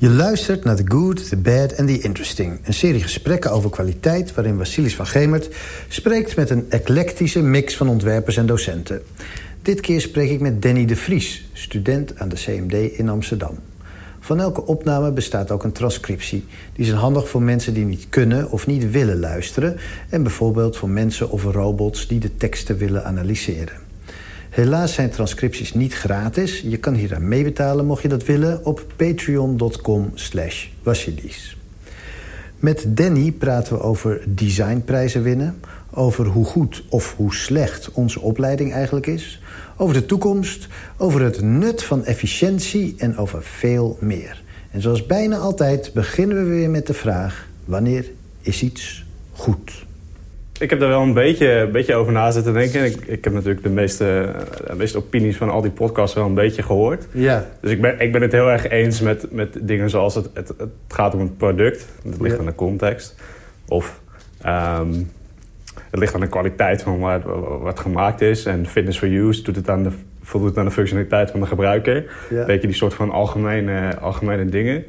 Je luistert naar The Good, The Bad and The Interesting. Een serie gesprekken over kwaliteit... waarin Vasilis van Gemert spreekt met een eclectische mix van ontwerpers en docenten. Dit keer spreek ik met Danny de Vries, student aan de CMD in Amsterdam. Van elke opname bestaat ook een transcriptie. Die is handig voor mensen die niet kunnen of niet willen luisteren... en bijvoorbeeld voor mensen of robots die de teksten willen analyseren. Helaas zijn transcripties niet gratis. Je kan hier aan meebetalen mocht je dat willen op patreon.com slash. Met Danny praten we over designprijzen winnen... over hoe goed of hoe slecht onze opleiding eigenlijk is... over de toekomst, over het nut van efficiëntie en over veel meer. En zoals bijna altijd beginnen we weer met de vraag... wanneer is iets goed? Ik heb daar wel een beetje, een beetje over na zitten denken. Ik, ik heb natuurlijk de meeste, de meeste opinies van al die podcasts wel een beetje gehoord. Ja. Dus ik ben, ik ben het heel erg eens met, met dingen zoals het, het, het gaat om het product. Het ligt Ja. aan de context. Of ehm, het ligt aan de kwaliteit van wat, wat gemaakt is. En fitness for use doet het aan de, voldoet aan de functionaliteit van de gebruiker. Ja. Beetje die soort van algemene, algemene dingen.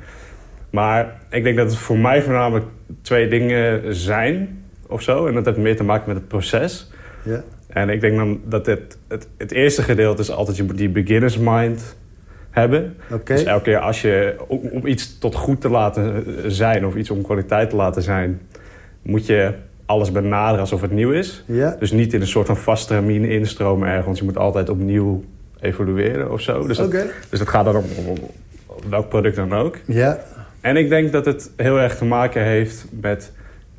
Maar ik denk dat het voor mij voornamelijk twee dingen zijn of zo. En dat heeft meer te maken met het proces. Ja. En ik denk dan dat het, het, het eerste gedeelte is altijd je moet die beginners mind hebben. Oké. Dus elke keer als je, om, om iets tot goed te laten zijn of iets om kwaliteit te laten zijn, moet je alles benaderen alsof het nieuw is. Ja. Dus niet in een soort van vast termine instromen ergens. Je moet altijd opnieuw evolueren of zo. Dus dat, dus dat gaat dan om, om, om welk product dan ook. Ja. En ik denk dat het heel erg te maken heeft met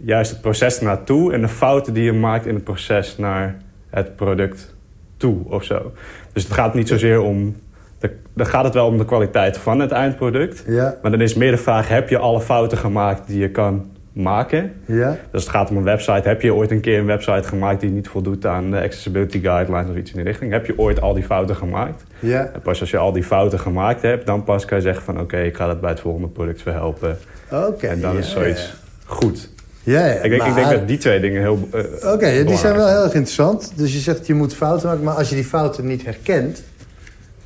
juist het proces naartoe... en de fouten die je maakt in het proces naar het product toe of zo. Dus het gaat niet zozeer om... De, dan gaat het wel om de kwaliteit van het eindproduct. Ja. Maar dan is meer de vraag, heb je alle fouten gemaakt die je kan maken? Ja. Dus het gaat om een website. Heb je ooit een keer een website gemaakt die niet voldoet aan de accessibility guidelines of iets in die richting? Heb je ooit al die fouten gemaakt? Ja. En pas als je al die fouten gemaakt hebt, dan pas kan je zeggen van oké, ik ga dat bij het volgende product verhelpen. Oké. en dan ja, is zoiets goed. Ja, ja. Ik denk, ik denk dat die twee dingen heel eh, Oké, die zijn wel heel erg interessant. Dus je zegt je moet fouten maken, maar als je die fouten niet herkent,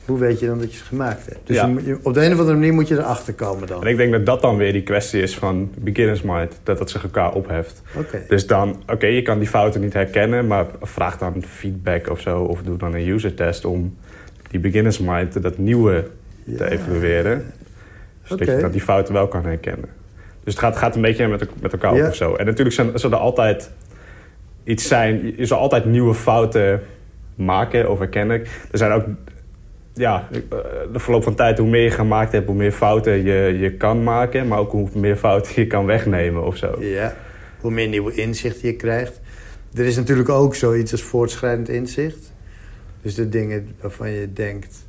hoe weet je dan dat je ze gemaakt hebt? Dus Ja. je op de een of andere manier moet je erachter komen dan. En ik denk dat dat dan weer die kwestie is van beginners mind. Dat dat zich elkaar opheft. Oké. Dus dan, oké, je kan die fouten niet herkennen, maar vraag dan feedback of zo. Of doe dan een user test om die beginners mind, dat nieuwe, te Ja. evalueren. Zodat Oké. je dan die fouten wel kan herkennen. Dus het gaat, gaat een beetje met, met elkaar Ja. op of zo. En natuurlijk zijn, zal er altijd iets zijn. Je zal altijd nieuwe fouten maken of herkennen. Er zijn ook... Ja, eh, de verloop van tijd, hoe meer je gemaakt hebt, hoe meer fouten je, je kan maken. Maar ook hoe meer fouten je kan wegnemen of zo. Ja. Hoe meer nieuwe inzichten je krijgt. Er is natuurlijk ook zoiets als voortschrijdend inzicht. Dus de dingen waarvan je denkt,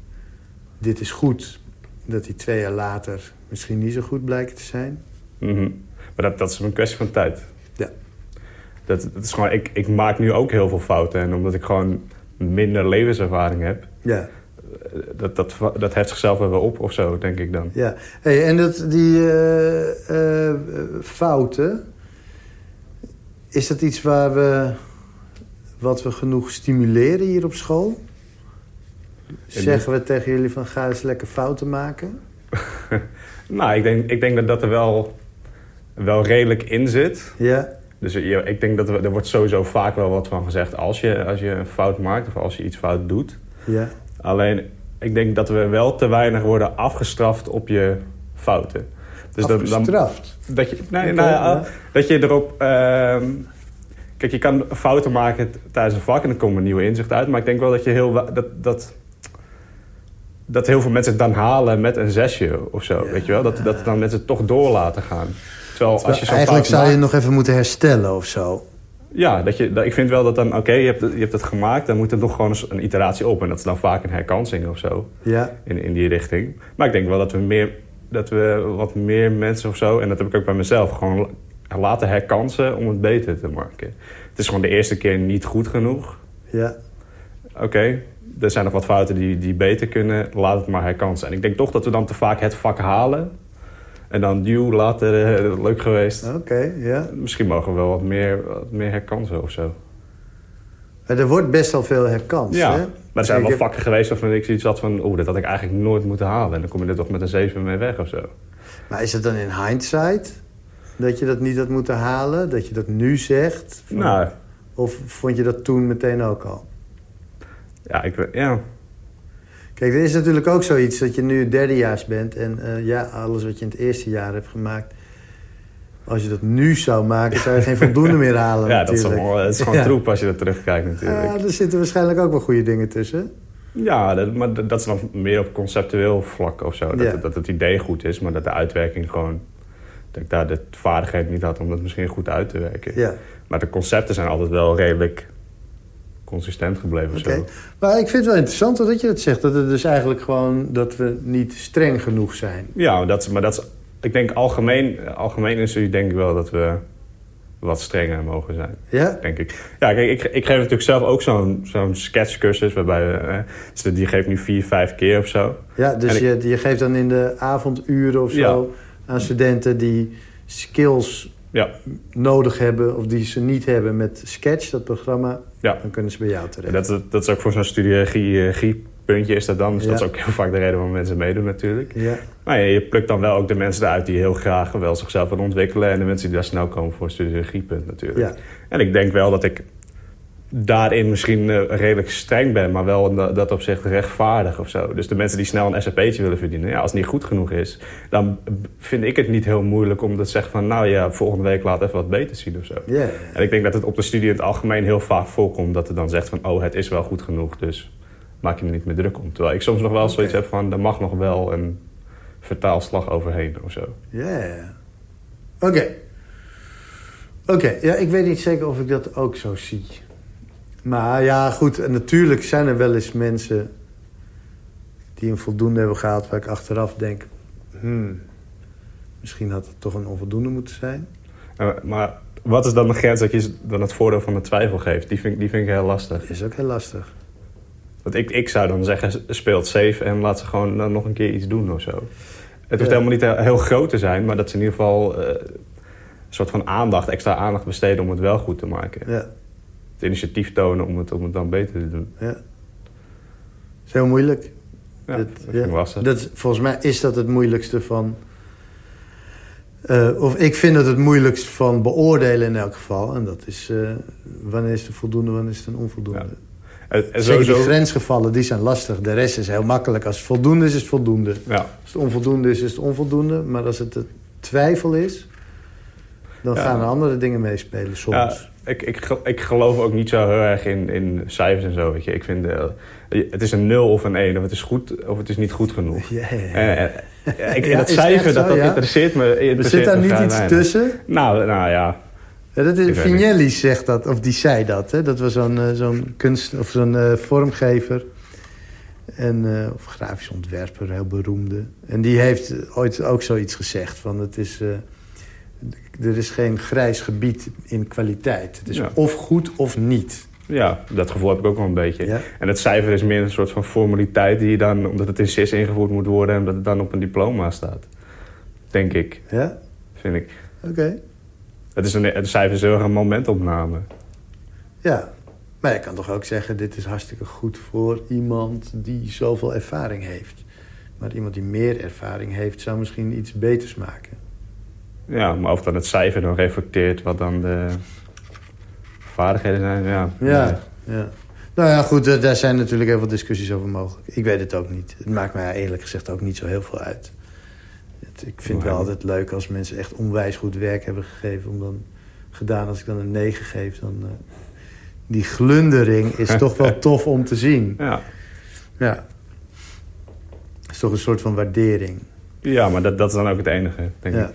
dit is goed, dat die twee jaar later misschien niet zo goed blijken te zijn. Mhm. Maar dat, dat is een kwestie van tijd. Ja. Dat, dat is gewoon, ik, ik maak nu ook heel veel fouten. En omdat ik gewoon minder levenservaring heb... Ja. eh, Dat, dat, dat heft zichzelf wel op of zo, denk ik dan. Ja, hey, en dat, die eh, eh, fouten, is dat iets waar we, wat we genoeg stimuleren hier op school? Zeggen we tegen jullie van ga eens lekker fouten maken? Nou, ik denk, ik denk dat dat er wel, wel redelijk in zit. Ja, Dus ik denk dat er, er wordt sowieso vaak wel wat van gezegd als je, als je een fout maakt of als je iets fout doet. ja, Alleen, ik denk dat we wel te weinig worden afgestraft op je fouten. Dus dat, dan, afgestraft. dat, je, nee, nou ja, ja. dat je erop... ehm, kijk, je kan fouten maken tijdens een vak en dan komen nieuwe inzichten uit. Maar ik denk wel dat je heel... Dat, dat, dat heel veel mensen het dan halen met een zesje of zo, Ja. weet je wel? Dat, dat dan mensen het toch door laten gaan. Terwijl als je zo'n Eigenlijk zou je maakt- nog even moeten herstellen of zo. Ja, dat je, dat, ik vind wel dat dan... Oké, je, hebt het- je hebt het gemaakt, dan moet er nog gewoon eens een iteratie op. En dat is dan vaak een herkansing of zo, Ja, in, in die richting. Maar ik denk wel dat we, meer, dat we wat meer mensen of zo... en dat heb ik ook bij mezelf, gewoon laten herkansen om het beter te maken. Het is gewoon de eerste keer niet goed genoeg. ja, Oké, er zijn nog wat fouten die, die beter kunnen. Laat het maar herkansen. En ik denk toch dat we dan te vaak het vak halen... En dan duw later, eh, leuk geweest. oké, ja. Misschien mogen we wel wat meer, wat meer herkansen of zo. Er wordt best wel veel herkans, Ja, hè? maar er zijn wel vakken geweest waarvan ik zoiets had van... oeh, dat had ik eigenlijk nooit moeten halen. En dan kom je er toch met een 7 mee weg of zo. Maar is het dan in hindsight dat je dat niet had moeten halen? Dat je dat nu zegt? Van- Nou, Of vond je dat toen meteen ook al? ja, ik, weet- ja. Kijk, er is natuurlijk ook zoiets dat je nu derdejaars bent... en eh, ja, alles wat je in het eerste jaar hebt gemaakt... als je dat nu zou maken, zou je geen voldoende meer halen ja, dat is, is gewoon Ja. troep als je er terugkijkt natuurlijk. Ja, er zitten waarschijnlijk ook wel goede dingen tussen. Ja, dat, maar dat dat is dan meer op conceptueel vlak of zo. Dat, Ja. dat het idee goed is, maar dat de uitwerking gewoon... dat ik daar de vaardigheid niet had om dat misschien goed uit te werken. Ja, Maar de concepten zijn altijd wel redelijk consistent gebleven of zo. Maar ik vind het wel interessant dat je dat zegt. Dat het dus eigenlijk gewoon dat we niet streng genoeg zijn. Ja, maar dat, is- maar dat is... Ik denk algemeen, algemeen is denk ik wel dat we wat strenger mogen zijn. Ja? denk ik. Ja, kijk, ik, ik geef natuurlijk zelf ook zo'n zo'n sketchcursus... waarbij we, eh, dus die geef ik nu vier, vijf keer of zo. Ja, dus En ik- je, je geeft dan in de avonduren of zo... aan studenten die skills Ja, nodig hebben... of die ze niet hebben met Sketch, dat programma... ja. dan kunnen ze bij jou terecht. dat, is- dat is ook voor zo'n studie regie, regiepuntje is dat dan. Dus Ja. dat is ook heel vaak de reden waarom mensen meedoen natuurlijk. Ja, Maar je plukt dan wel ook de mensen eruit die heel graag wel zichzelf willen ontwikkelen... en de mensen die daar snel komen voor een studie natuurlijk. ja. En ik denk wel dat ik daarin misschien eh, redelijk streng ben... maar wel in dat- opzicht rechtvaardig of zo. Dus de mensen die snel een SAP'tje willen verdienen... Ja, als het niet goed genoeg is... dan vind ik het niet heel moeilijk om te zeggen van... nou ja, volgende week laat even wat beter zien of zo. ja. En ik denk dat het op de studie in het algemeen heel vaak voorkomt... dat er dan zegt van, oh, het is wel goed genoeg, dus maak je er niet meer druk om. Terwijl ik soms nog wel zoiets heb van, er mag nog wel een vertaalslag overheen of zo. Ja, ja. Oké. Oké, ja, ik weet niet zeker of ik dat ook zo zie. Maar ja, goed, en natuurlijk zijn er wel eens mensen... die een voldoende hebben gehaald... waar ik achteraf denk... Hmm, misschien had het toch een onvoldoende moeten zijn. Eh, maar wat is dan de grens dat je dan het voordeel van de twijfel geeft? Die vind, ik- die vind ik heel lastig. Is ook heel lastig. Want ik, ik zou dan zeggen, speelt safe en laat ze gewoon dan nog een keer iets doen of zo. Het hoeft Ja. helemaal niet heel- heel groot te zijn... maar dat ze in ieder geval eh, een soort van aandacht, extra aandacht besteden... om het wel goed te maken. Ja, Het initiatief tonen om het, om het dan beter te doen. ja. is heel moeilijk. Ja, Dat- dat, ja. Dat, volgens mij is dat het moeilijkste van... eh, of ik vind het het moeilijkst van beoordelen in elk geval. En dat is eh, wanneer is het voldoende, wanneer is het een onvoldoende. Ja. En- en Zeker die grensgevallen, die zijn lastig. De rest is heel makkelijk. Als het voldoende is, is het voldoende. Ja, Als het onvoldoende is, is het onvoldoende. Maar als het twijfel is, dan gaan er andere dingen meespelen soms. Ik, ik, ik geloof ook niet zo heel erg in, in cijfers en zo. Weet je. Ik vind, eh, het is een 0 of een 1, of het is goed of het is niet goed genoeg. Ja, ja, ja. En, en- en ik, Ja, en dat cijfer, dat, dat ja? interesseert me. er interesseert zit daar niet iets weinig. tussen. Nou, nou ja. Ja, dat is, Vignelli zegt dat, of die zei dat. Hè? Dat was zo'n eh, zo'n kunst, of zo'n eh, vormgever. En, eh, of grafisch ontwerper, heel beroemde. En die heeft ooit ook zoiets gezegd. Van het is, eh, er is geen grijs gebied in kwaliteit. Het is Ja. of goed of niet. ja, dat gevoel heb ik ook wel een beetje. Ja? En het cijfer is meer een soort van formaliteit die je dan, omdat het in CIS ingevoerd moet worden en dat het dan op een diploma staat. Denk ik, Ja? vind ik. Oké. Het, is een, het cijfer is heel erg een momentopname. Ja. Maar je kan toch ook zeggen, dit is hartstikke goed voor iemand die zoveel ervaring heeft. Maar iemand die meer ervaring heeft, zou misschien iets beters maken. Ja, maar of dan het cijfer dan reflecteert wat dan de vaardigheden zijn, ja. Ja, ja. Nou ja, goed, eh, daar zijn natuurlijk heel veel discussies over mogelijk. Ik weet het ook niet. Het maakt mij eerlijk gezegd ook niet zo heel veel uit. Het- ik vind het wel altijd leuk als mensen echt onwijs goed werk hebben gegeven. Om dan gedaan, als ik dan een 9 geef, dan... eh, die glundering is toch wel tof om te zien. Ja, Ja. Het is toch een soort van waardering. ja maar dat, dat is dan ook het enige, denk Ja. ik.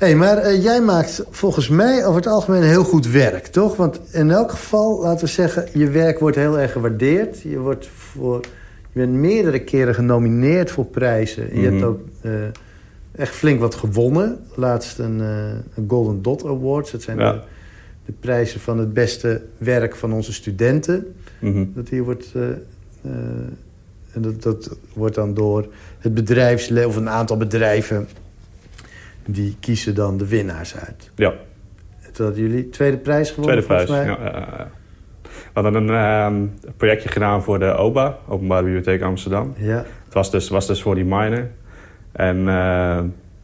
Hey, maar eh, jij maakt volgens mij over het algemeen heel goed werk, toch? Want in elk geval, laten we zeggen, je werk wordt heel erg gewaardeerd. Je, wordt voor, je bent meerdere keren genomineerd voor prijzen. En Je Mhm. hebt ook eh, echt flink wat gewonnen. Laatst een, eh, een Golden Dot Awards. Dat zijn Ja. de, de prijzen van het beste werk van onze studenten. Mhm. Dat hier wordt... en dat, dat wordt dan door het bedrijfsleven, of een aantal bedrijven... die kiezen dan de winnaars uit. Ja, En Toen hadden jullie tweede prijs gewonnen, tweede prijs. mij. Ja. We hadden een ehm, projectje gedaan voor de OBA, Openbare Bibliotheek Amsterdam. Ja, Het was dus, was dus voor die minor. En eh,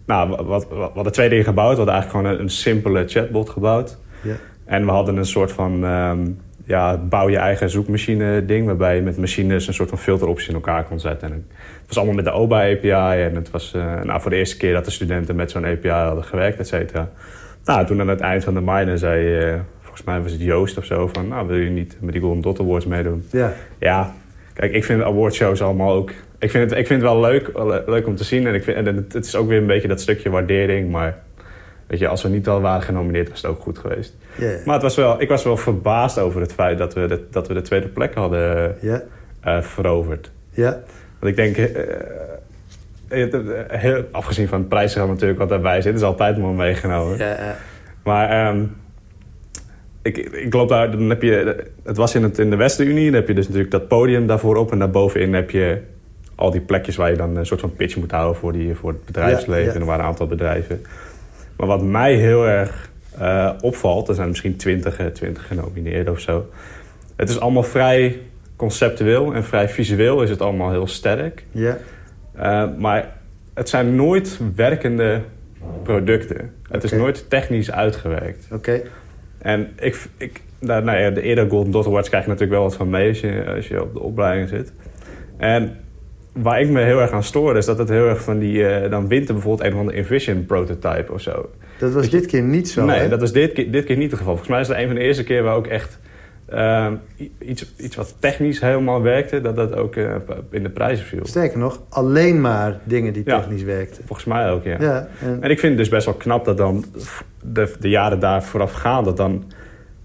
nou, wat, wat, we hadden twee dingen gebouwd. We hadden eigenlijk gewoon een, een simpele chatbot gebouwd. Ja. En we hadden een soort van ehm, ja, bouw je eigen zoekmachine ding... waarbij je met machines een soort van filteropties in elkaar kon zetten. En het was allemaal met de OBA API. En het was uh, nou, voor de eerste keer dat de studenten met zo'n API hadden gewerkt, et cetera. Nou, toen aan het eind van de miner zei... Uh, volgens mij was het Joost of zo van... nou, wil je niet met die Golden Dot Awards meedoen? Ja. Ja, kijk, ik vind awardshows allemaal ook... Ik vind het, ik vind het wel leuk, leuk om te zien. En, ik vind, en het is ook weer een beetje dat stukje waardering. Maar weet je, als we niet al waren genomineerd, was het ook goed geweest. Yeah. Maar het was wel, ik was wel verbaasd over het feit dat we de, dat we de tweede plek hadden uh, veroverd. Ja. Want ik denk, uh, heel, afgezien van het prijsgeld natuurlijk wat daarbij zit, is altijd mooi meegenomen. Ja. Maar um, ik, ik loop daar, dan heb je, het was in, het, in de Westenunie, dan heb je dus natuurlijk dat podium daarvoor op en daarbovenin heb je al die plekjes waar je dan een soort van pitch moet houden voor, die, voor het bedrijfsleven. En er waren een aantal bedrijven. Maar wat mij heel erg uh, opvalt, er zijn misschien twintig, twintig genomineerd of zo. Het is allemaal vrij conceptueel en vrij visueel is het allemaal heel sterk. Ja. Uh, maar het zijn nooit werkende producten. Het is nooit technisch uitgewerkt. Oké. En ik, ik, nou, nou ja, de eerder Golden Dot Awards krijg je natuurlijk wel wat van mee als je, als je op de opleiding zit. En waar ik me heel erg aan stoor is dat het heel erg van die... Uh, dan wint er bijvoorbeeld een of andere Envision prototype of zo. Dat was dit keer niet zo, Nee, hè? dat is dit, keer- dit keer niet het geval. Volgens mij is het een van de eerste keer waar ook echt... uh, iets, iets wat technisch helemaal werkte, dat dat ook uh, in de prijzen viel. Sterker nog, alleen maar dingen die Ja. technisch werkten. Volgens mij ook, ja. Ja, en, En ik vind het dus best wel knap dat dan de, de jaren daar vooraf gaan, dat dan...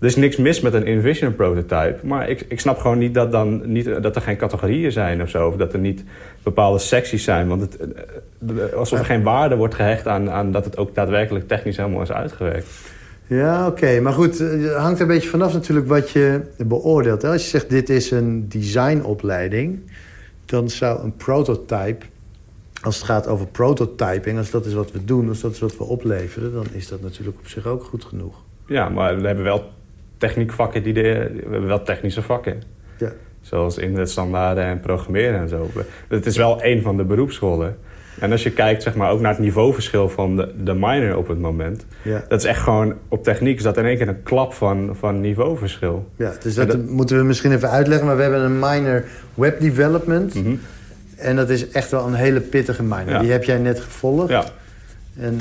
Er is niks mis met een Envision prototype. Maar ik, ik snap gewoon niet dat, dan niet dat er geen categorieën zijn of zo. Of dat er niet bepaalde secties zijn. Want het, eh, alsof er geen waarde wordt gehecht aan, aan dat het ook daadwerkelijk technisch helemaal is uitgewerkt. Ja, oké. Maar goed, het hangt er een beetje vanaf natuurlijk wat je beoordeelt. Als je zegt dit is een designopleiding... dan zou een prototype, als het gaat over prototyping... als dat is wat we doen, als dat is wat we opleveren... dan is dat natuurlijk op zich ook goed genoeg. Ja, maar we hebben wel techniekvakken, die de, we hebben wel technische vakken. Ja. Zoals internetstandaarden en programmeren en zo. Het is wel één van de beroepsscholen. En als je kijkt zeg maar, ook naar het niveauverschil van de, de minor op het moment... Ja. dat is echt gewoon, op techniek is dat in één keer een klap van, van niveauverschil. Ja, dus dat, dat- moeten we misschien even uitleggen. Maar we hebben een minor web development. Mhm. En dat is echt wel een hele pittige minor. Ja. Die heb jij net gevolgd. Ja, En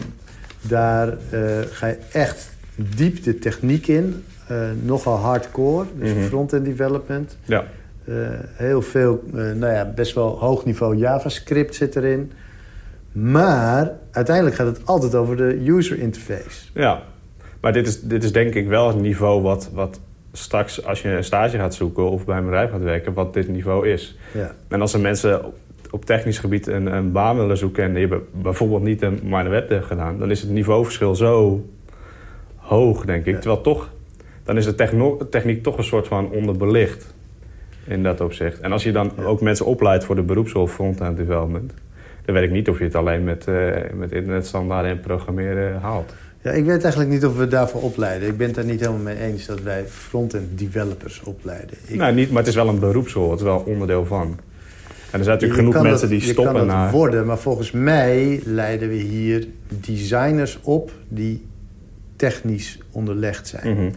daar eh, ga je echt diep de techniek in. Eh, nogal hardcore, dus Mhm. front-end development. ja. Eh, heel veel, eh, nou ja, best wel hoog niveau JavaScript zit erin. Maar uiteindelijk gaat het altijd over de user interface. ja. Maar dit is, dit is denk ik wel het niveau wat, wat straks als je een stage gaat zoeken... of bij een bedrijf gaat werken, wat dit niveau is. Ja, En als er mensen op, op technisch gebied een, een baan willen zoeken... en die hebben bijvoorbeeld niet een minor web gedaan... dan is het niveauverschil zo hoog, denk ik. Ja. Terwijl toch, dan is de techniek toch een soort van onderbelicht in dat opzicht. En als je dan Ja. ook mensen opleidt voor de beroepsrol front-end development... dan weet ik niet of je het alleen met, eh, met internetstandaarden en programmeren haalt. ja, ik weet eigenlijk niet of we daarvoor opleiden. Ik ben het daar niet helemaal mee eens dat wij front-end developers opleiden. Ik, Nou, niet, maar het is wel een beroepsrol. Het is wel onderdeel van. En er zijn natuurlijk Je genoeg mensen dat- die je stoppen kan dat naar... worden, maar volgens mij leiden we hier designers op die technisch onderlegd zijn. Mhm.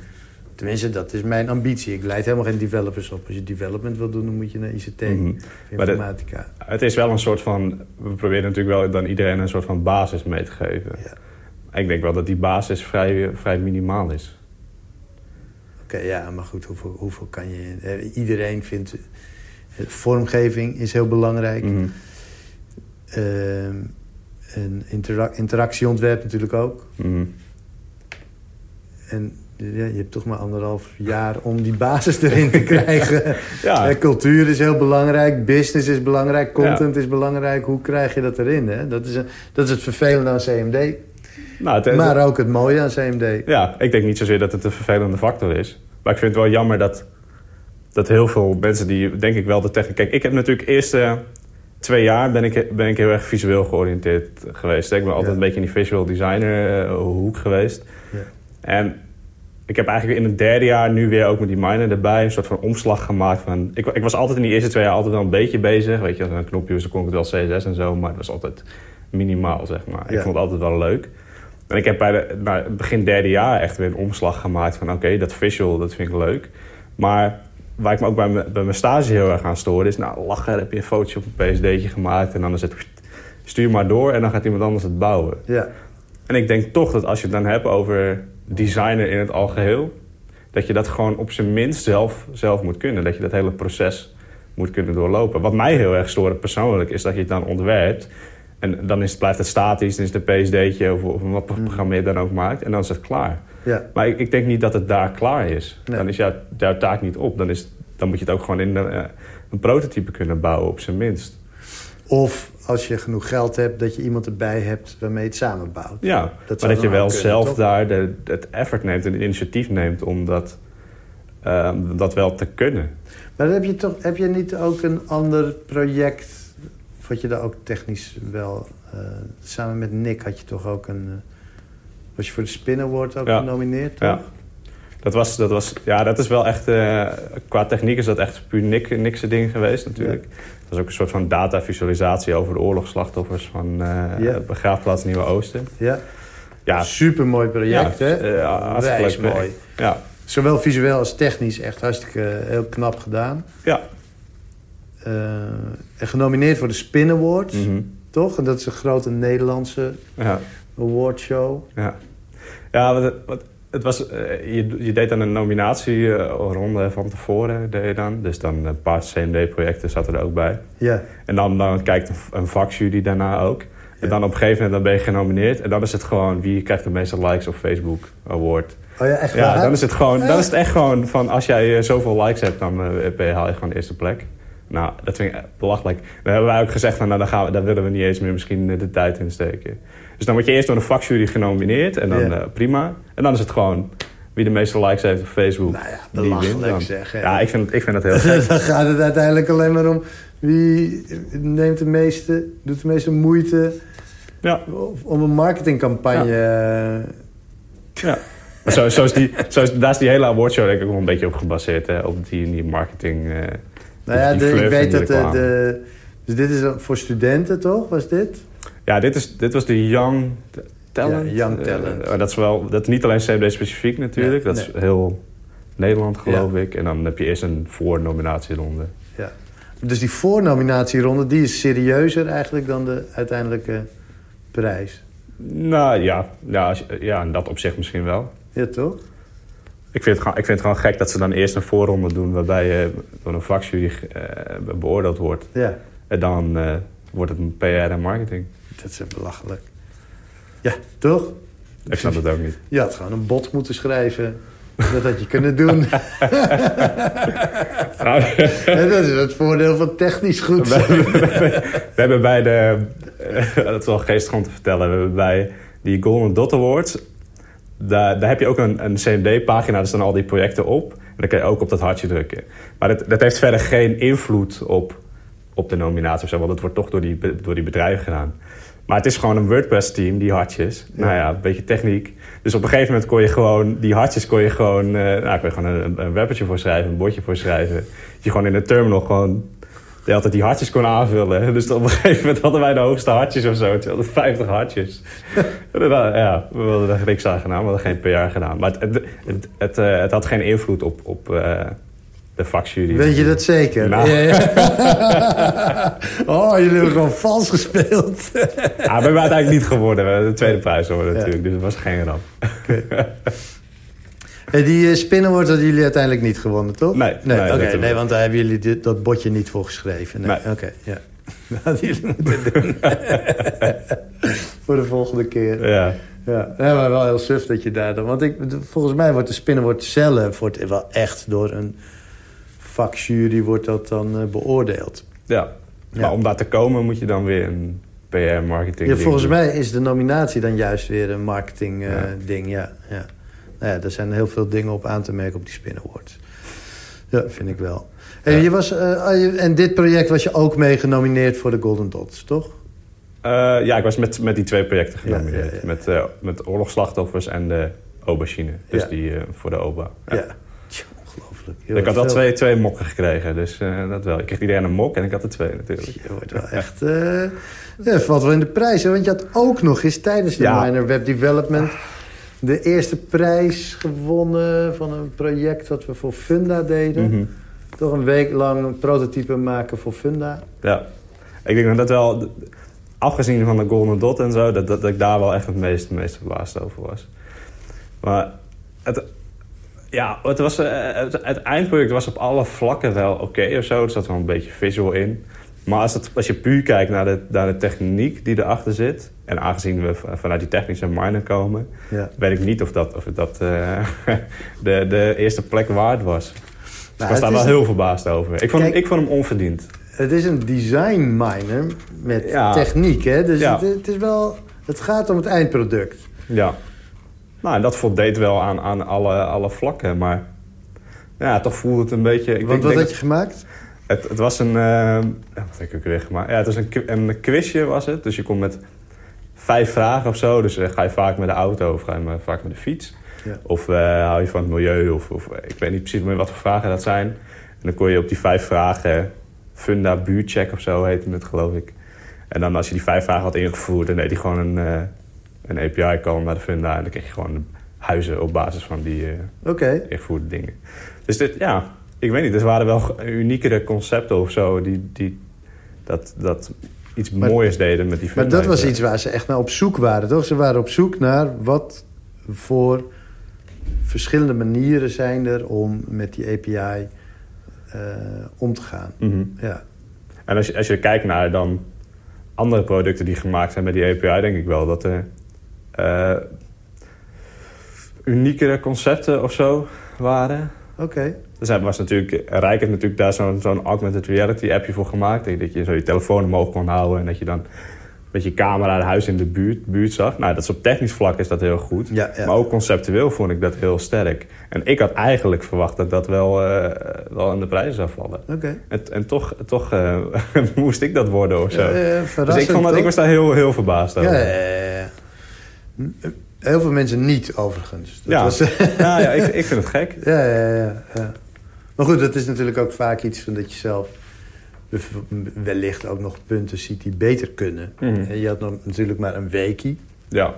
Tenminste, dat is mijn ambitie. Ik leid helemaal geen developers op. Als je development wil doen, dan moet je naar ICT, Mhm. informatica. Het is wel een soort van... We proberen natuurlijk wel dan iedereen een soort van basis mee te geven. Ja. Ik denk wel dat die basis vrij, vrij minimaal is. Oké, ja, maar goed, hoeveel, hoeveel kan je... eh, iedereen vindt... eh, vormgeving is heel belangrijk. Mhm. Ehm, en intera- interactieontwerp natuurlijk ook. Mhm. En ja, je hebt toch maar anderhalf jaar om die basis erin te krijgen. Ja. Eh, cultuur is heel belangrijk, business is belangrijk, content is belangrijk. Hoe krijg je dat erin? Hè? Dat, is dat is het vervelende aan CMD. Nou, het- Maar ook het mooie aan CMD. Ja, ik denk niet zozeer dat het een vervelende factor is. Maar ik vind het wel jammer dat, dat heel veel mensen die, denk ik wel, de techniek... Kijk, ik heb natuurlijk de eerste twee jaar ben ik, ben ik heel erg visueel georiënteerd geweest. Ik ben altijd Ja. een beetje in die visual designer eh, hoek geweest. Ja. En ik heb eigenlijk in het derde jaar nu weer ook met die miner erbij... een soort van omslag gemaakt van... Ik, ik was altijd in die eerste twee jaar altijd wel een beetje bezig. Weet je, als een knopje was, dan kon ik het wel CSS en zo. Maar het was altijd minimaal, zeg maar. Ja. Ik vond het altijd wel leuk. En ik heb bij de, nou, het begin derde jaar echt weer een omslag gemaakt van... oké, dat visual, dat vind ik leuk. Maar waar ik me ook bij, mijn- bij mijn stage heel erg aan stoorde... is, nou, lachen, heb je een fotootje op een PSD'tje gemaakt... en dan is het, stuur maar door en dan gaat iemand anders het bouwen. Ja. En ik denk toch dat als je het dan hebt over designer in het algeheel... dat je dat gewoon op zijn minst zelf, zelf moet kunnen. Dat je dat hele proces moet kunnen doorlopen. Wat mij heel erg stoort persoonlijk is dat je het dan ontwerpt... en dan is, het- blijft het statisch, dan is het een PSD'tje of, of wat voor programma je dan ook maakt... en dan is het klaar. Ja. Maar ik, ik denk niet dat het daar klaar is. Nee. Dan is jouw, jouw taak niet op. Dan, is, dan moet je het ook gewoon in een, een prototype kunnen bouwen op zijn minst. Of als je genoeg geld hebt, dat je iemand erbij hebt waarmee je het samenbouwt. Ja, Dat maar dat je wel kunnen, zelf toch? daar de, het effort neemt en het initiatief neemt om dat, ehm, dat wel te kunnen. Maar heb je, toch, heb je niet ook een ander project... wat je daar ook technisch wel... eh, samen met Nick had je toch ook een... eh, was je voor de Spin Award ook Ja. genomineerd, toch? Ja. Dat was, dat was, ja, dat is wel echt, eh, qua techniek is dat echt puur Nick, Nick's ding geweest natuurlijk. Was ook een soort van datavisualisatie over de oorlogsslachtoffers van eh Ja. Begraafplaats Nieuwe Oosten. Ja. Ja, Supermooi project, ja, hè? eh, Wijs mooi. Ja, Zowel visueel als technisch echt hartstikke eh, heel knap gedaan. ja. Eh, en genomineerd voor de Spin Awards, Mhm. toch? En dat is een grote Nederlandse ja. awardshow. Ja, ja wat, wat, het was, eh, je, je deed dan een nominatieronde van tevoren. Deed je dan. Dus dan een paar CMD-projecten zaten er ook bij. Ja, En dan, dan kijkt een, vakjury daarna ook. Ja. En dan op een gegeven moment dan ben je genomineerd. En dan is het gewoon wie krijgt de meeste likes op Facebook Award. oh ja, echt Ja, waar? dan is het gewoon, dan is het echt gewoon van als jij eh, zoveel likes hebt, dan eh, ben je, haal je gewoon de eerste plek. Nou, dat vind ik belachelijk. Dan hebben wij ook gezegd van, nou, dan gaan we, daar willen we niet eens meer misschien eh, de tijd in steken. Dus dan word je eerst door een vakjury genomineerd en dan eh, prima. En dan is het gewoon wie de meeste likes heeft op Facebook. Nou ja, die wint belachelijk dan. zeg, hè. Ja, ik vind, ik vind dat heel gek. dan gaat het uiteindelijk alleen maar om wie neemt de meeste, doet de meeste moeite Ja, om een marketingcampagne. ja. Maar zo, zo is die, zo is, daar is die hele awardshow denk ik ook wel een beetje op gebaseerd. Hè, op die, die marketing. eh, Nou ja, de- ik weet dat de, Dus dit is voor studenten, toch? Was dit? Ja, dit, is, dit was de Young Talent. Ja, Young Eh, Talent. maar dat is wel, dat is niet alleen CMD specifiek natuurlijk. Nee, dat is heel Nederland geloof ik. En dan heb je eerst een voornominatieronde. Ja. Dus die voornominatieronde, die is serieuzer eigenlijk dan de uiteindelijke prijs. Nou ja, ja, als ja, in dat opzicht misschien wel. Ja, toch? Ik vind, het gewoon, ik vind het gewoon gek dat ze dan eerst een voorronde doen... waarbij je door een vakjury eh, beoordeeld wordt. Ja, En dan eh, wordt het een PR en marketing. Dat is belachelijk. Ja, toch? Ik snap het ook niet. Je had gewoon een bot moeten schrijven. Dat had je kunnen doen. En dat is het voordeel van technisch goed We, we hebben bij de... eh, dat is wel geestig om te vertellen. We hebben bij die Golden Dot Awards... Daar, daar heb je ook een, een CMD-pagina. Daar staan al die projecten op. En dan kun je ook op dat hartje drukken. Maar dat, dat heeft verder geen invloed op, op de nominatie of zo. Want het wordt toch door die, door die bedrijven gedaan. Maar het is gewoon een WordPress-team, die hartjes. Ja. Nou ja, een beetje techniek. Dus op een gegeven moment kon je gewoon... Die hartjes kon je gewoon... eh, nou, kon je gewoon een, een webbertje voor schrijven. Een bordje voor schrijven. Dat je gewoon in de terminal gewoon de hele tijd die hartjes kon aanvullen. Dus op een gegeven moment hadden wij de hoogste hartjes of zo. 250 hartjes. Ja, we hadden er niks aan gedaan. We hadden geen PR gedaan. Maar het, het, het, het, eh, het had geen invloed op, op eh, de vakjury. Weet je dat zeker? Nou. Ja, ja. oh, jullie hebben gewoon vals gespeeld. Ja, we hebben uiteindelijk niet geworden. We hebben de tweede prijs geworden natuurlijk. Dus het was geen ramp. Die uh, spinnenwoord hadden jullie uiteindelijk niet gewonnen, toch? Nee, nee, nee, dat want daar hebben jullie dit, dat botje niet voor geschreven. Nee, Nee. oké, ja. Dat hadden jullie moeten doen. voor de volgende keer. Ja. Ja, ja maar wel heel suf dat je daar dan... Want ik, volgens mij wordt de spinnenwoord zelf wordt wel echt door een vakjury wordt dat dan eh, beoordeeld. ja. Ja. Maar om daar te komen moet je dan weer een PR-marketing Ja, volgens mij is de nominatie dan juist weer een marketing eh, Ja. ding. Ja, ja. Nou ja, er zijn heel veel dingen op aan te merken op die Spin Awards. Ja, vind ik wel. En, Ja. je was, eh, ah, en dit project was je ook mee genomineerd voor de Golden Dots, toch? Eh, ja, ik was met, met die twee projecten genomineerd. Ja, ja, ja. Met, eh met oorlogsslachtoffers en de aubergine. Dus die eh, voor de OBA. Ja. Ongelooflijk. ik had al twee, twee mokken gekregen, dus uh, dat wel. Ik kreeg iedereen een mok en ik had er twee natuurlijk. Je wordt wel echt... Uh, ja, valt wel in de prijs, hè? Want je had ook nog eens tijdens de ja. Minor Web Development... de eerste prijs gewonnen van een project dat we voor Funda deden. Mm -hmm. Toch een week lang een prototype maken voor Funda. Ja, ik denk dat dat wel... Afgezien van de Golden Dot en zo... dat, dat, dat ik daar wel echt het meest, het meest verbaasd over was. Maar het, ja, het, was, eh, het, eindproduct was op alle vlakken wel oké of zo. Er zat wel een beetje visual in. Maar als, het, als je puur kijkt naar de, naar de techniek die erachter zit... en aangezien we vanuit die technische minor komen... Ja. weet ik niet of dat, of dat uh, de, de eerste plek waard was. Dus nou, ik was daar wel heel verbaasd over. Ik vond, ik vond hem onverdiend. Het is een design minor met techniek, hè? Dus ja. het, het, is wel... Het gaat om het eindproduct. Ja. Nou, dat voldeed wel aan, aan alle, alle vlakken, maar ja, toch voelde het een beetje... Ik wat denk, wat had je gemaakt? Het, het was een... Uh, wat heb ik weer gemaakt? Ja, het was een, een quizje was het. Dus je komt met vijf vragen of zo. Dus uh, ga je vaak met de auto of ga je vaak met de fiets. Ja. Of uh, hou je van het milieu? Of, of ik weet niet precies meer wat voor vragen dat zijn. En dan kon je op die vijf vragen... Funda buurtcheck of zo heette het, geloof ik. En dan als je die vijf vragen had ingevoerd... dan deed hij gewoon een een API kan naar de Funda. En dan krijg je gewoon huizen op basis van die uh, okay. ingevoerde dingen. Dus dit, ja, ik weet niet. Er waren wel uniekere concepten of zo die, die dat, dat iets moois deden met die Funda. Maar dat was iets waar ze echt naar op zoek waren, toch? Ze waren op zoek naar wat voor verschillende manieren zijn er om met die API uh, om te gaan. Mm ja. En als je, als je kijkt naar dan andere producten die gemaakt zijn met die API, denk ik wel dat er uh, uniekere concepten of zo waren. Oké. Okay. Dus was natuurlijk, Rijk heeft natuurlijk daar zo'n zo'n augmented reality appje voor gemaakt. Dat je zo je telefoon omhoog kon houden en dat je dan met je camera het huis in de buurt, buurt zag. Nou, dat is op technisch vlak is dat heel goed. Ja, ja. Maar ook conceptueel vond ik dat heel sterk. En ik had eigenlijk verwacht dat dat wel, uh, wel aan de prijzen zou vallen. Oké. En, en toch, toch uh, moest ik dat worden of zo. Uh, dus ik, vond dat, ik was daar heel, heel verbaasd over. Ja, ja, ja. Heel veel mensen niet, overigens. Dat ja. Was, ja, ja ik, ik vind het gek. Ja, ja, ja, ja. Maar goed, dat is natuurlijk ook vaak iets van dat je zelf wellicht ook nog punten ziet die beter kunnen. Mhm. Je had nog natuurlijk maar een weekie. Ja,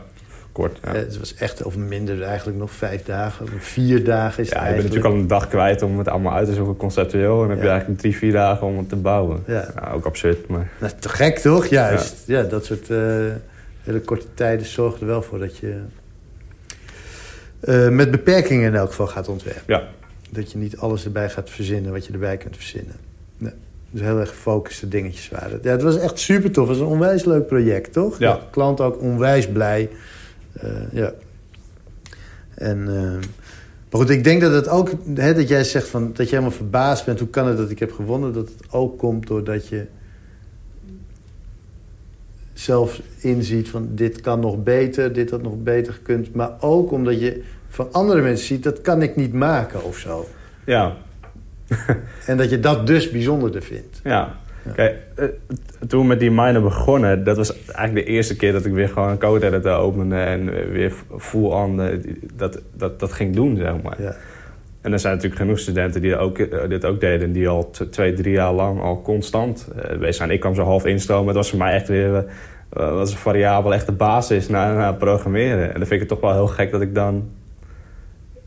kort. Ja. Het was echt, of minder eigenlijk nog vijf dagen. Vier dagen is ja, het je bent natuurlijk al een dag kwijt om het allemaal uit te zoeken conceptueel. En dan heb je eigenlijk drie, vier dagen om het te bouwen. Ja. ook absurd, maar... Nou, te gek, toch? Juist. Ja, dat soort... Uh, hele korte tijden zorgt er wel voor dat je... Uh, met beperkingen in elk geval gaat ontwerpen. Ja. Dat je niet alles erbij gaat verzinnen wat je erbij kunt verzinnen. Nee. Dus heel erg gefocuste dingetjes waren. Ja, het was echt super tof. Het was een onwijs leuk project, toch? Ja. De klant ook onwijs blij. Uh, ja. En... Uh, maar goed, ik denk dat het ook... Hè, dat jij zegt van, dat je helemaal verbaasd bent... hoe kan het dat ik heb gewonnen? Dat het ook komt doordat je zelf inziet van dit kan nog beter, dit had nog beter gekund. Maar ook omdat je van andere mensen ziet, dat kan ik niet maken of zo. Ja. en dat je dat dus bijzonderder vindt. Ja. Kijk, eh, toen we met die miner begonnen, dat was eigenlijk de eerste keer dat ik weer gewoon een code editor opende en weer full on eh, dat, dat, dat ging doen, zeg maar. Ja. En er zijn natuurlijk genoeg studenten die ook, eh, dit ook deden... die al twee, drie jaar lang al constant bezig zijn. Ik kwam zo half instromen. Het was voor mij echt weer uh, was een variabel, echt de basis naar, naar programmeren. En dan vind ik het toch wel heel gek dat ik dan,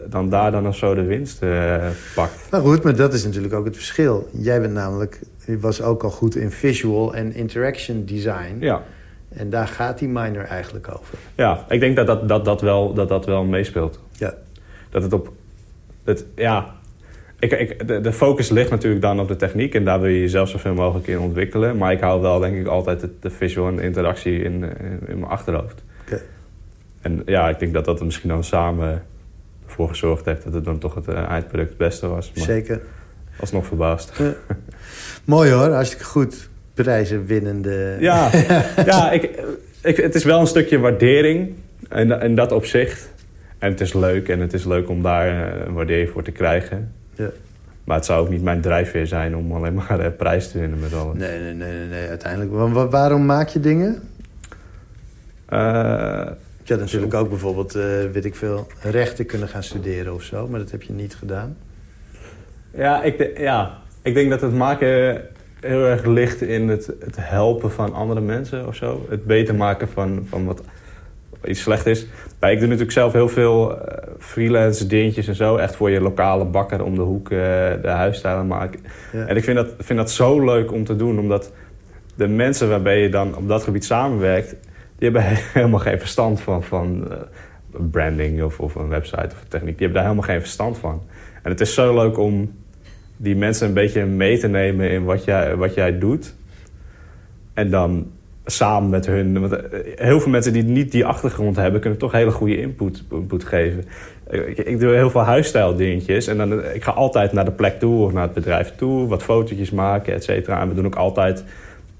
dan daar dan of zo de winst uh, pak. Nou goed, maar dat is natuurlijk ook het verschil. Jij bent namelijk, je was ook al goed in visual en interaction design. Ja. En daar gaat die minor eigenlijk over. Ja, ik denk dat dat, dat, dat, wel, dat, dat wel meespeelt. Ja. Dat het op het, ja, ik, ik, de, de, focus ligt natuurlijk dan op de techniek en daar wil je jezelf zoveel mogelijk in ontwikkelen. Maar ik hou wel, denk ik, altijd de, de visual en de interactie in, in, in mijn achterhoofd. Okay. En ja, ik denk dat dat er misschien dan samen voor gezorgd heeft dat het dan toch het uh, eindproduct het beste was. Maar Zeker. Alsnog verbaasd. Ja. Mooi hoor, hartstikke goed. Prijzen winnende. Ja, ja ik, ik, het is wel een stukje waardering in, in dat opzicht. En het is leuk en het is leuk om daar eh, een waardering voor te krijgen. Ja. Maar het zou ook niet mijn drijfveer zijn om alleen maar de prijs te winnen met alles. Nee, nee, nee, nee, nee. uiteindelijk. waarom maak je dingen? Uh, je had natuurlijk ook bijvoorbeeld, uh, weet ik veel, rechten kunnen gaan studeren of zo. Maar dat heb je niet gedaan. Ja, ik, de- ja, ik denk dat het maken heel erg ligt in het, het helpen van andere mensen of zo. Het beter maken van, van wat iets slecht is. Maar ik doe natuurlijk zelf heel veel eh, freelance dingetjes en zo. Echt voor je lokale bakker om de hoek eh, de huisstijlen maken. Ja. En ik vind dat, vind dat zo leuk om te doen. Omdat de mensen waarbij je dan op dat gebied samenwerkt... die hebben helemaal geen verstand van, van eh, branding of, of een website of techniek. Die hebben daar helemaal geen verstand van. En het is zo leuk om die mensen een beetje mee te nemen in wat jij, wat jij doet. En dan samen met hun... Want eh, heel veel mensen die niet die achtergrond hebben... kunnen toch hele goede input, input geven. Ik, ik doe heel veel huisstijl dingetjes. En dan, eh, ik ga altijd naar de plek toe of naar het bedrijf toe. Wat fotootjes maken, et cetera. En we doen ook altijd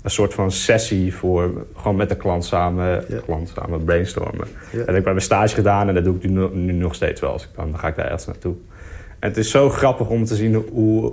een soort van sessie voor... gewoon met de klant samen, Ja. klant samen brainstormen. Ja. En ik heb bij mijn stage gedaan en dat doe ik nu, nu nog steeds wel. Als ik dan, dan ga ik daar ergens naartoe. En het is zo grappig om te zien hoe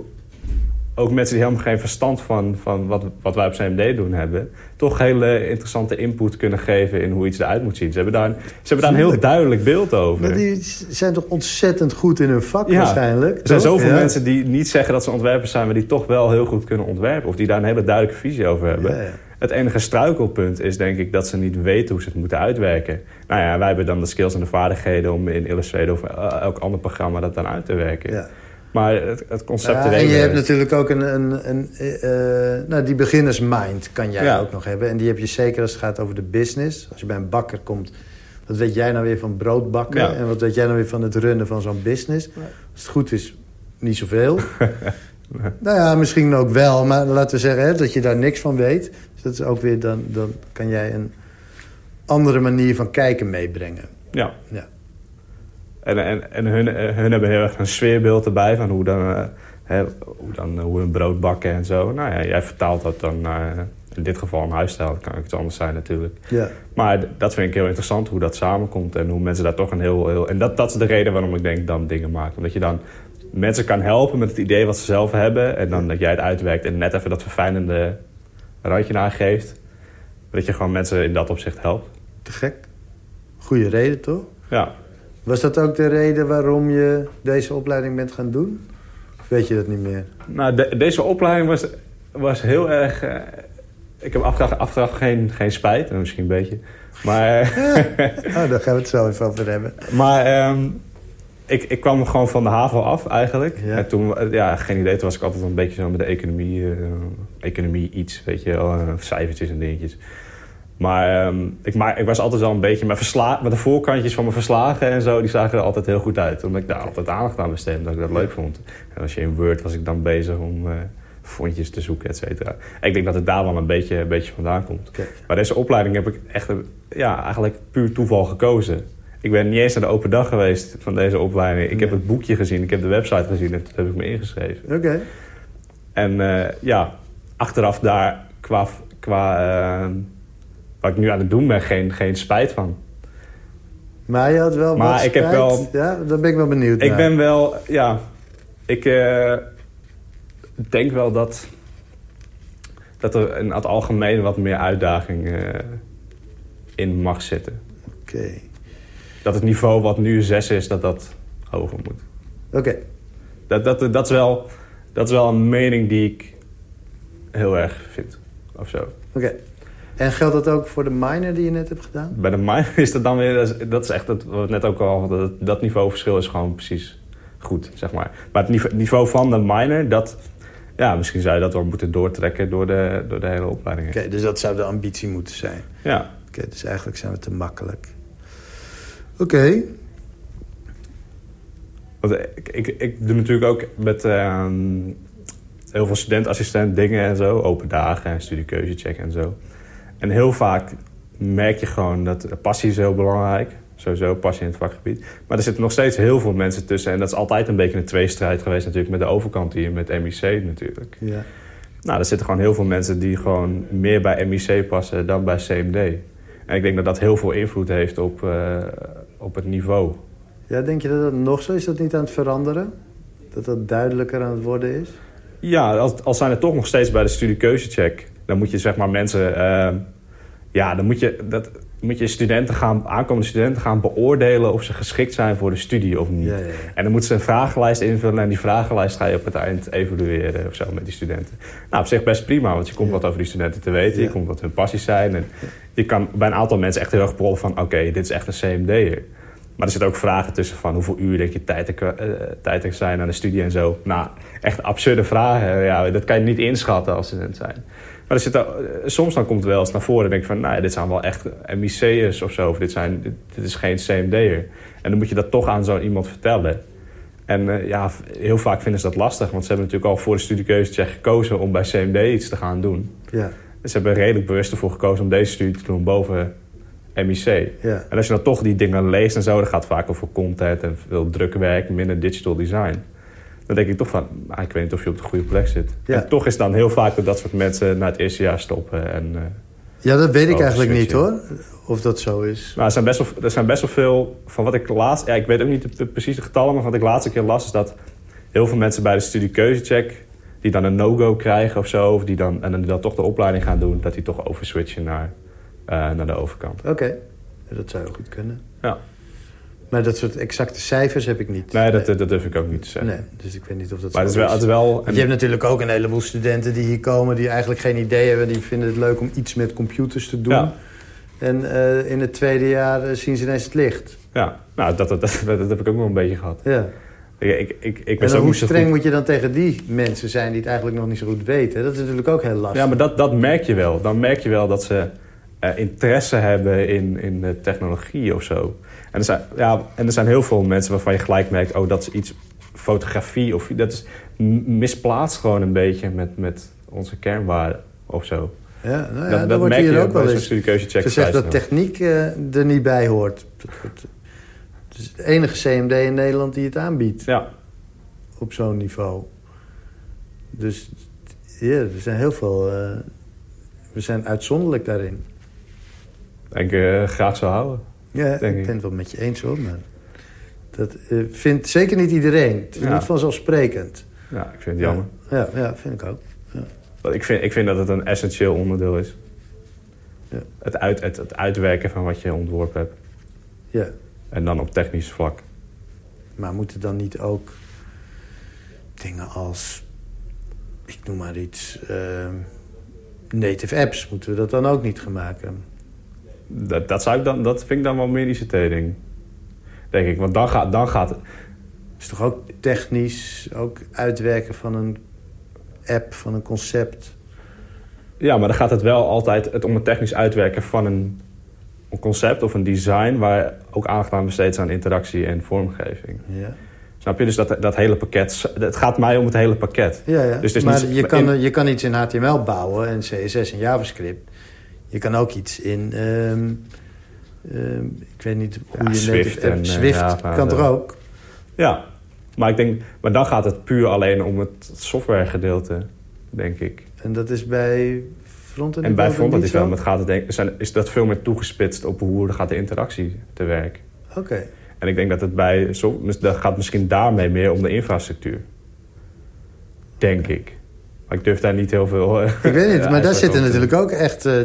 ook mensen die helemaal geen verstand van, van wat, wat wij op CMD doen hebben... toch hele interessante input kunnen geven in hoe iets eruit moet zien. Ze hebben daar, een- ze hebben daar een heel duidelijk beeld over. Maar die zijn toch ontzettend goed in hun vak Ja. waarschijnlijk? Er zijn toch? zoveel Ja. mensen die niet zeggen dat ze ontwerpers zijn... maar die toch wel heel goed kunnen ontwerpen. Of die daar een hele duidelijke visie over hebben. Ja, ja. Het enige struikelpunt is denk ik dat ze niet weten hoe ze het moeten uitwerken. Nou ja, wij hebben dan de skills en de vaardigheden... om in Illustrator of eh, elk ander programma dat dan uit te werken. Maar het, het concept... Ja, en je hebt natuurlijk ook een... een, een eh, nou, die beginnersmind kan jij Ja. ook nog hebben. En die heb je zeker als het gaat over de business. Als je bij een bakker komt... Wat weet jij nou weer van broodbakken? Ja. En wat weet jij nou weer van het runnen van zo'n business? Als het goed is, niet zoveel. nou ja, misschien ook wel. Maar laten we zeggen hè, dat je daar niks van weet. Dus dat is ook weer... Dan, dan kan jij een andere manier van kijken meebrengen. Ja. Ja. En, en, en hun, eh, hun hebben heel erg een sfeerbeeld erbij van hoe dan, eh, hè, hoe dan eh, hoe hun brood bakken en zo. Nou ja, jij vertaalt dat dan naar, in dit geval een huisstijl. Dat kan ook iets anders zijn natuurlijk. Ja. Maar dat vind ik heel interessant, hoe dat samenkomt. En hoe mensen daar toch een heel... heel en dat, dat is de reden waarom ik denk dan dingen maken. Omdat je dan mensen kan helpen met het idee wat ze zelf hebben. En dan dat jij het uitwerkt en net even dat verfijnende randje aangeeft. Dat je gewoon mensen in dat opzicht helpt. Te gek. Goede reden, toch? Ja, Was dat ook de reden waarom je deze opleiding bent gaan doen? Of weet je dat niet meer? Nou, de- deze opleiding was, was heel erg... eh, ik heb achteraf, geen, geen spijt, misschien een beetje. Maar, Oh, daar gaan we het zo even over hebben. maar ehm, ik, ik kwam gewoon van de HAVO af eigenlijk. Ja. En toen, ja, geen idee, toen was ik altijd een beetje zo met de economie, eh, economie iets, weet je wel, eh, cijfertjes en dingetjes. Maar ehm, ik, ma- ik was altijd wel een beetje met, versla met de voorkantjes van mijn verslagen en zo, die zagen er altijd heel goed uit. Omdat ik daar altijd aandacht aan besteedde, dat ik dat leuk vond. En als je in Word was ik dan bezig om eh fondjes te zoeken, et cetera. Ik denk dat het daar wel een beetje, een beetje vandaan komt. Maar deze opleiding heb ik echt een- ja, eigenlijk puur toeval gekozen. Ik ben niet eens naar de open dag geweest van deze opleiding. Ik heb het boekje gezien, ik heb de website gezien en toen heb ik me ingeschreven. Oké. En eh, ja, achteraf daar qua, qua eh, wat ik nu aan het doen ben, geen, geen spijt van. Maar je had wel Maar wat ik heb wel- Ja, daar ben ik wel benieuwd Ik naar. ben wel, ja, ik eh, denk wel dat, dat er in het algemeen wat meer uitdaging eh, in mag zitten. Oké. Dat het niveau wat nu 6 is, dat dat hoger moet. Oké. Dat, dat, dat, is wel, dat is wel een mening die ik heel erg vind. Of zo. Oké. En geldt dat ook voor de minor die je net hebt gedaan? Bij de minor is dat dan weer... Dat is, echt het, wat we net ook al... Dat, dat niveauverschil is gewoon precies goed, zeg maar. Maar het niveau, niveau van de minor, dat... Ja, misschien zou je dat wel moeten doortrekken door de, door de hele opleiding. Oké, dus dat zou de ambitie moeten zijn. Ja. Oké, dus eigenlijk zijn we te makkelijk. Oké. Want ik, ik, ik doe natuurlijk ook met ehm, heel veel studentassistent dingen en zo. Open dagen en studiekeuzecheck en zo. En heel vaak merk je gewoon dat passie is heel belangrijk. Sowieso passie in het vakgebied. Maar er zitten nog steeds heel veel mensen tussen. En dat is altijd een beetje een tweestrijd geweest natuurlijk met de overkant hier. Met MIC natuurlijk. Ja. Nou, er zitten gewoon heel veel mensen die gewoon meer bij MIC passen dan bij CMD. En ik denk dat dat heel veel invloed heeft op, eh, op het niveau. ja, denk je dat dat nog zo is? dat niet aan het veranderen? Dat dat duidelijker aan het worden is? Ja, als, als zijn er toch nog steeds bij de studiekeuzecheck... dan moet je zeg maar mensen... eh, ja, dan moet je... Dat, moet je studenten gaan, aankomende studenten gaan beoordelen of ze geschikt zijn voor de studie of niet. Ja, ja, ja. En dan moeten ze een vragenlijst invullen en die vragenlijst ga je op het eind evalueren of zo met die studenten. Nou, op zich best prima, want je komt wat over die studenten te weten, je komt wat hun passies zijn. En je kan bij een aantal mensen echt heel erg proeven van, oké, dit is echt een CMD'er. Maar er zitten ook vragen tussen van hoeveel uur denk je tijd er, eh, zijn aan de studie en zo. Nou, echt absurde vragen. Ja, dat kan je niet inschatten als student zijn. Maar er zit eh, soms dan komt het wel eens naar voren en denk je van... nou ja, dit zijn wel echt MIC'ers of zo. Of dit, zijn, dit, dit is geen CMD'er. En dan moet je dat toch aan zo iemand vertellen. En eh, ja, heel vaak vinden ze dat lastig. Want ze hebben natuurlijk al voor de studiekeuzecheck gekozen... om bij CMD iets te gaan doen. Ja, Dus ze hebben redelijk bewust ervoor gekozen om deze studie te doen boven MIC. ja. En als je dan toch die dingen leest en zo, dan gaat het vaak over content en veel drukwerk, minder digital design. Dan denk ik toch van, ah, ik weet niet of je op de goede plek zit. Ja. En toch is dan heel vaak dat dat soort mensen na het eerste jaar stoppen. En, eh, ja, dat weet ik eigenlijk niet hoor. Of dat zo is. nou, er, zijn best wel, er zijn best wel veel, van wat ik laatst, ja, ik weet ook niet de, de precieze getallen, maar van wat ik laatste keer las, is dat heel veel mensen bij de studiekeuzecheck, die dan een no-go krijgen of zo, of die dan, en dan toch de opleiding gaan doen, dat die toch overswitchen naar, eh, naar de overkant. Oké, dat zou heel goed kunnen. Ja. Maar dat soort exacte cijfers heb ik niet. Nee, dat, dat durf ik ook niet te zeggen. Nee, dus ik weet niet of dat Maar het zo is wel, het is wel Want je hebt natuurlijk ook een heleboel studenten die hier komen... die eigenlijk geen idee hebben. Die vinden het leuk om iets met computers te doen. Ja. En eh, in het tweede jaar eh, zien ze ineens het licht. Ja, nou, dat, dat, dat, dat heb ik ook wel een beetje gehad. Ja. Ik, ik, ik, ik En hoe streng goed. moet je dan tegen die mensen zijn... die het eigenlijk nog niet zo goed weten? Dat is natuurlijk ook heel lastig. Ja, maar dat, dat merk je wel. Dan merk je wel dat ze eh, interesse hebben in, in technologie of zo. En er, zijn, ja, en er zijn heel veel mensen waarvan je gelijk merkt... oh, dat is iets fotografie of dat is misplaatst gewoon een beetje met, met onze kernwaarden of zo. Ja, nou ja, dat dat, dat wordt merk je ook wel eens gezegd vrij dat techniek eh, er niet bij hoort. Het is de enige CMD in Nederland die het aanbiedt Ja, op zo'n niveau. Dus ja, er zijn heel veel... eh, we zijn uitzonderlijk daarin. denk ik eh, graag zou houden. Ja, ik ik. ben het wel met je eens hoor, maar... Dat eh, vindt zeker niet iedereen. Het is Ja. niet vanzelfsprekend. Ja, ik vind het jammer. Ja, ja, vind ik ook. Want Ik vind, ik vind dat het een essentieel onderdeel is. Ja. Het, uit, het, het uitwerken van wat je ontworpen hebt. Ja. En dan op technisch vlak. Maar moeten dan niet ook dingen als, ik noem maar iets, ehm, native apps, moeten we dat dan ook niet gaan maken? Dat, dat, zou ik dan, dat vind ik dan wel meer ICT-ding. Denk ik. Want dan gaat, dan gaat Het is toch ook technisch, ook uitwerken van een app, van een concept. Ja, maar dan gaat het wel altijd het om het technisch uitwerken van een, een concept of een design... waar ook aandacht aan besteed is aan interactie en vormgeving. Ja, Snap je? Dus dat, dat hele pakket... Het gaat mij om het hele pakket. ja, ja. Dus het is maar niet- je, kan, in- je kan iets in HTML bouwen en CSS en JavaScript. Je kan ook iets in, ehm, ehm, ik weet niet hoe Ja, je Swift en, eh, kan eh, ook? Ja, maar ik denk... Maar dan gaat het puur alleen om het softwaregedeelte, denk ik. En dat is bij front-end En bij frontend development gaat het denk, zijn, is dat veel meer toegespitst op hoe gaat de interactie te werk. Oké. En ik denk dat het bij zo, dat gaat misschien daarmee meer om de infrastructuur. Denk ik. Maar ik durf daar niet heel veel. eh, Ik weet niet, maar daar zitten natuurlijk ook echt eh,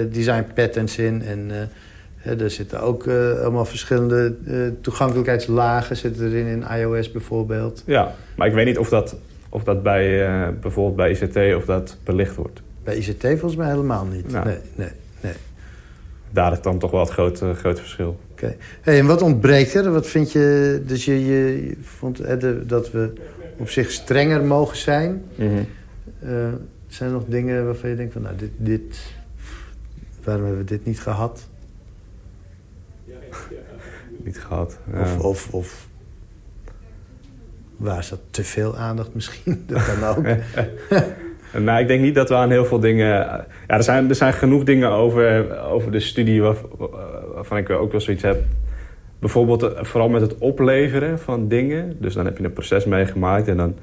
eh, design patterns in. En er zitten ook allemaal verschillende toegankelijkheidslagen zitten erin in iOS bijvoorbeeld. Ja, maar ik weet niet of dat, of dat bij bijvoorbeeld bij ICT of dat belicht wordt. Bij ICT volgens mij helemaal niet. Nee, nee, nee. Daar is dan toch wel het grote, grote verschil. Oké. Hey, en wat ontbreekt er? Wat vind je... Dus je, je, je vond hè, de- dat we op zich strenger mogen zijn. Eh, zijn er nog dingen waarvan je denkt van... Nou, dit, dit, waarom hebben we dit niet gehad? Niet gehad. Of, Ja. of, of waar zat te veel aandacht misschien? Dat kan ook. Nou, ik denk niet dat we aan heel veel dingen... Ja, er zijn, er zijn genoeg dingen over, over de studie waar- waarvan ik ook wel zoiets heb. Bijvoorbeeld eh, vooral met het opleveren van dingen. Dus dan heb je een proces meegemaakt en dan...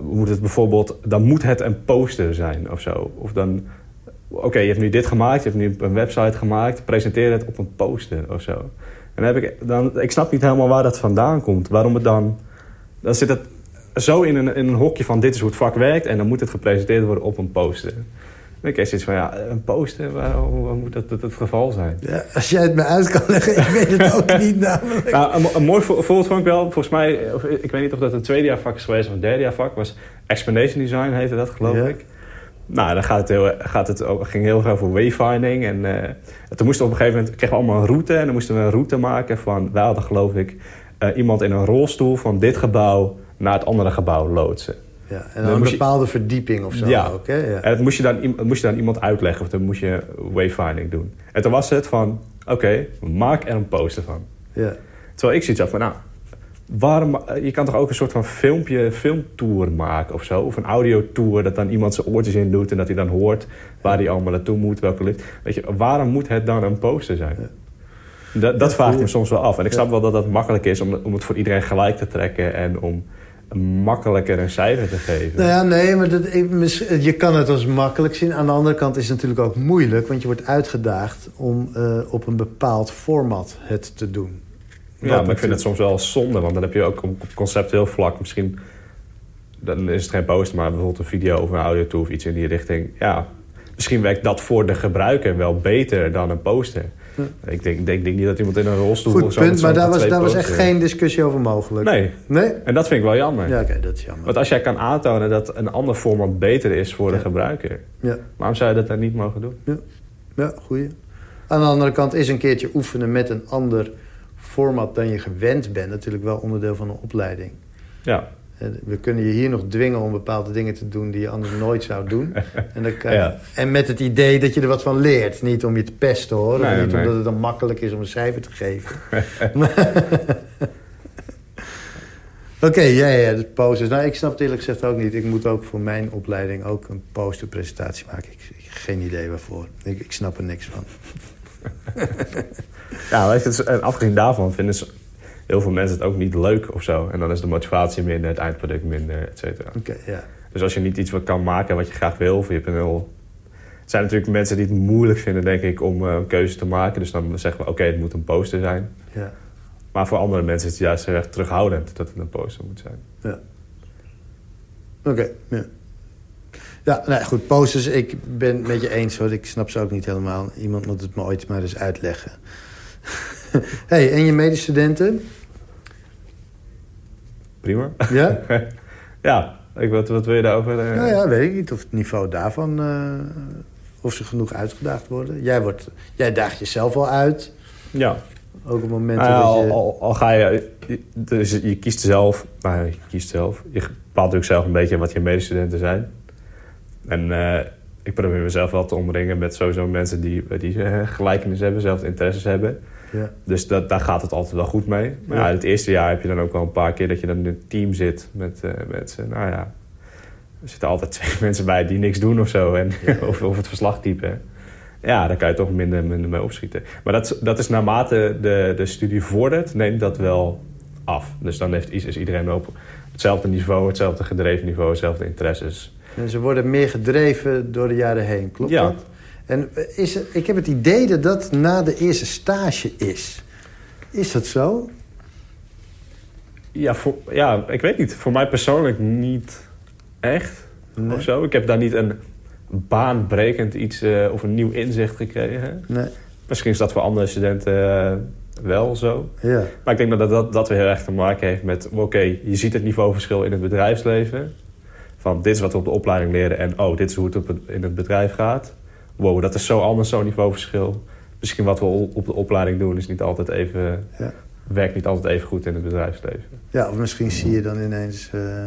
moet het bijvoorbeeld, dan moet het een poster zijn of zo. Of dan, oké, je hebt nu dit gemaakt, je hebt nu een website gemaakt, presenteer het op een poster of zo. En dan heb ik, dan, ik snap niet helemaal waar dat vandaan komt. Waarom het dan, dan zit het zo in een, in een hokje van dit is hoe het vak werkt en dan moet het gepresenteerd worden op een poster. Kreeg je zoiets van, ja, een poster, waarom, moet dat, dat het geval zijn? Ja, als jij het me uit kan leggen, ik weet het ook niet namelijk. Nou, een, een mooi vo- voorbeeld vond ik wel, volgens mij, of, ik weet niet of dat een tweede jaar vak is geweest of een derde jaar vak, was Explanation Design heette dat, geloof Ja. ik. Nou, dan gaat het heel, gaat het ook, ging heel erg over wayfinding. En eh, toen moesten we op een gegeven moment, kregen we allemaal een route. En dan moesten we een route maken van, wij hadden geloof ik, eh, iemand in een rolstoel van dit gebouw naar het andere gebouw loodsen. Ja, en Dan een je- bepaalde verdieping of zo Ja. ook, hè? Ja. En dat moest je, dan, moest je dan iemand uitleggen, of dan moest je wayfinding doen. En toen was het van, oké, maak er een poster van. ja. Terwijl ik zoiets had van, nou, waarom, eh, je kan toch ook een soort van filmpje, filmtour maken of zo? Of een audiotour, dat dan iemand zijn oortjes in doet... en dat hij dan hoort waar hij allemaal naartoe moet, welke lift. Weet je, waarom moet het dan een poster zijn? Dat, dat vraag ik me soms wel af. En ik snap wel dat dat makkelijk is om, om het voor iedereen gelijk te trekken... en om makkelijker een cijfer te geven. Nou ja, nee, maar dat, je kan het als makkelijk zien. Aan de andere kant is het natuurlijk ook moeilijk... want je wordt uitgedaagd om eh, op een bepaald format het te doen. Ja, maar ik vind het soms wel zonde, want dan heb je ook op op conceptueel vlak misschien... Dan is het geen poster, maar bijvoorbeeld een video of een audiotour of iets in die richting. Ja, misschien werkt dat voor de gebruiker wel beter dan een poster. Ik denk, denk, denk niet dat iemand in een rolstoel of Goed zo... met punt, maar daar was, daar was echt geen discussie over mogelijk. Nee, Nee? en dat vind ik wel jammer. Ja, oké, dat is jammer. Want als jij kan aantonen dat een ander format beter is voor de Ja. gebruiker... Ja, waarom zou je dat dan niet mogen doen? ja, goeie. Aan de andere kant is een keertje oefenen met een ander format dan je gewend bent... natuurlijk wel onderdeel van een opleiding. Ja, We kunnen je hier nog dwingen om bepaalde dingen te doen die je anders nooit zou doen. En, dan kan je- Ja. en met het idee dat je er wat van leert. Niet om je te pesten hoor. Of niet nee. omdat het dan makkelijk is om een cijfer te geven. Oké, ja, ja, de posters. Nou, ik snap het eerlijk gezegd ook niet. Ik moet ook voor mijn opleiding ook een posterpresentatie maken. Ik, ik heb geen idee waarvoor. Ik, ik snap er niks van. ja afgezien daarvan vinden ze, heel veel mensen het ook niet leuk of zo. En dan is de motivatie minder, het eindproduct minder, et cetera. Oké, ja. Dus als je niet iets wat kan maken wat je graag wil, of je hebt een heel... Er zijn natuurlijk mensen die het moeilijk vinden, denk ik, om eh, een keuze te maken. Dus dan zeggen we, oké, het moet een poster zijn. ja. Maar voor andere mensen is het juist heel erg terughoudend dat het een poster moet zijn. Ja. Oké, ja. Ja, nou goed, posters, ik ben het met je eens hoor. Ik snap ze ook niet helemaal. Iemand moet het me ooit maar eens uitleggen. hey, en je medestudenten? Prima. Ja? ja, ik, wat, wat wil je daarover? eh? nou ja, weet ik niet of het niveau daarvan... eh, of ze genoeg uitgedaagd worden. Jij, wordt, jij daagt jezelf al uit. ja. Ook op momenten Nou dat al, je... al, al ga je, dus je kiest zelf, nou, ja, je kiest zelf. Je bepaalt natuurlijk zelf een beetje wat je medestudenten zijn. En eh, ik probeer mezelf wel te omringen met sowieso mensen die, die gelijkenis hebben, zelfde interesses hebben. Ja, Dus dat, daar gaat het altijd wel goed mee. Maar Ja. het eerste jaar heb je dan ook wel een paar keer dat je dan in een team zit met eh, mensen. Nou ja, er zitten altijd twee mensen bij die niks doen of zo. En, of, of het verslag typen. Ja, daar kan je toch minder, minder mee opschieten. Maar dat, is- dat is naarmate de, de studie vordert, neemt dat wel af. Dus dan heeft, is is iedereen op hetzelfde niveau, hetzelfde gedreven niveau, hetzelfde interesses. en ze worden meer gedreven door de jaren heen, klopt Ja. dat? En is ik heb het idee dat dat na de eerste stage is. Is dat zo? Ja, voor, ja, ik weet niet. Voor mij persoonlijk niet echt. Nee. Of zo. Ik heb daar niet een baanbrekend iets eh, of een nieuw inzicht gekregen. Nee. Misschien is dat voor andere studenten eh, wel zo. Ja. Maar ik denk dat dat, dat weer heel erg te maken heeft met... oké, je ziet het niveauverschil in het bedrijfsleven. Van dit is wat we op de opleiding leren... en oh, dit is hoe het op het, in het bedrijf gaat. Wow, dat is zo anders, zo'n niveauverschil. Misschien wat we op de opleiding doen... is niet altijd even, Ja. werkt niet altijd even goed in het bedrijfsleven. Ja, of misschien zie je dan ineens eh,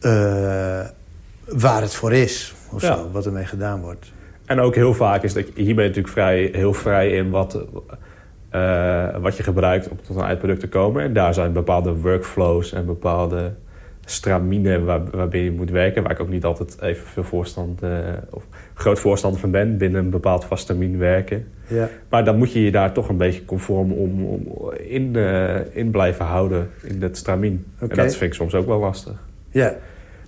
eh, waar het voor is. Of Ja. zo, wat ermee gedaan wordt. En ook heel vaak is dat hier ben je natuurlijk vrij, heel vrij in wat, eh, wat je gebruikt om tot een eindproduct te komen. En daar zijn bepaalde workflows en bepaalde stramine waar, waarbij je moet werken. Waar ik ook niet altijd even veel voorstand, eh, of groot voorstander van ben. Binnen een bepaald vast termijn werken. Ja. Maar dan moet je je daar toch een beetje conform om, om in, eh, in blijven houden in dat stramien. Oké. En dat vind ik soms ook wel lastig. ja.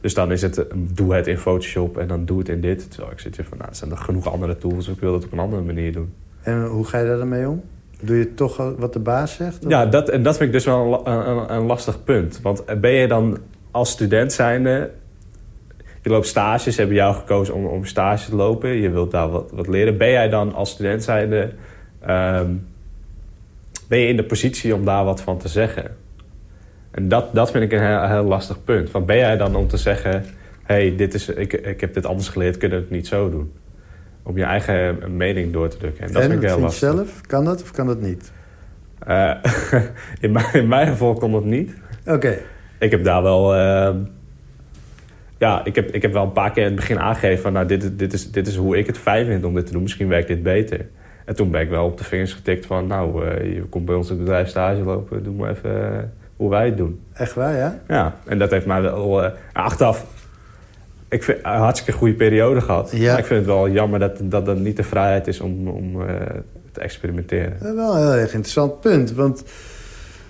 Dus dan is het, eh, doe het in Photoshop en dan doe het in dit. Terwijl ik zit hier van, nou, er zijn er genoeg andere tools. Ik wil dat op een andere manier doen. En hoe ga je daar dan mee om? Doe je toch wat de baas zegt? of- Ja, dat, en dat vind ik dus wel een, een, een lastig punt. Want ben je dan als student zijnde... je loopt stages, hebben jou gekozen om, om stage te lopen. Je wilt daar wat, wat leren. Ben jij dan als student zijnde... ehm, ben je in de positie om daar wat van te zeggen? En dat, dat vind ik een heel, heel lastig punt. Van ben jij dan om te zeggen... hey, dit is, ik, ik heb dit anders geleerd, kunnen we het niet zo doen? Om je eigen mening door te drukken. En dat en vind ik heel vind je lastig. zelf? Kan dat of kan dat niet? Eh, in, mijn, in mijn geval kon dat niet. Oké. Ik heb daar wel... eh, ja, ik heb, ik heb wel een paar keer in het begin aangegeven... van nou, dit, is- dit, is, dit is hoe ik het fijn vind om dit te doen. Misschien werkt dit beter. En toen ben ik wel op de vingers getikt van... nou, eh, je komt bij ons in het bedrijf stage lopen. Doe maar even eh, hoe wij het doen. Echt waar, ja? Ja, en dat heeft mij wel... eh, achteraf... Ik vind een hartstikke goede periode gehad. Ja. Maar ik vind het wel jammer dat dat, dat niet de vrijheid is om, om te experimenteren. Dat is wel een heel erg interessant punt. Want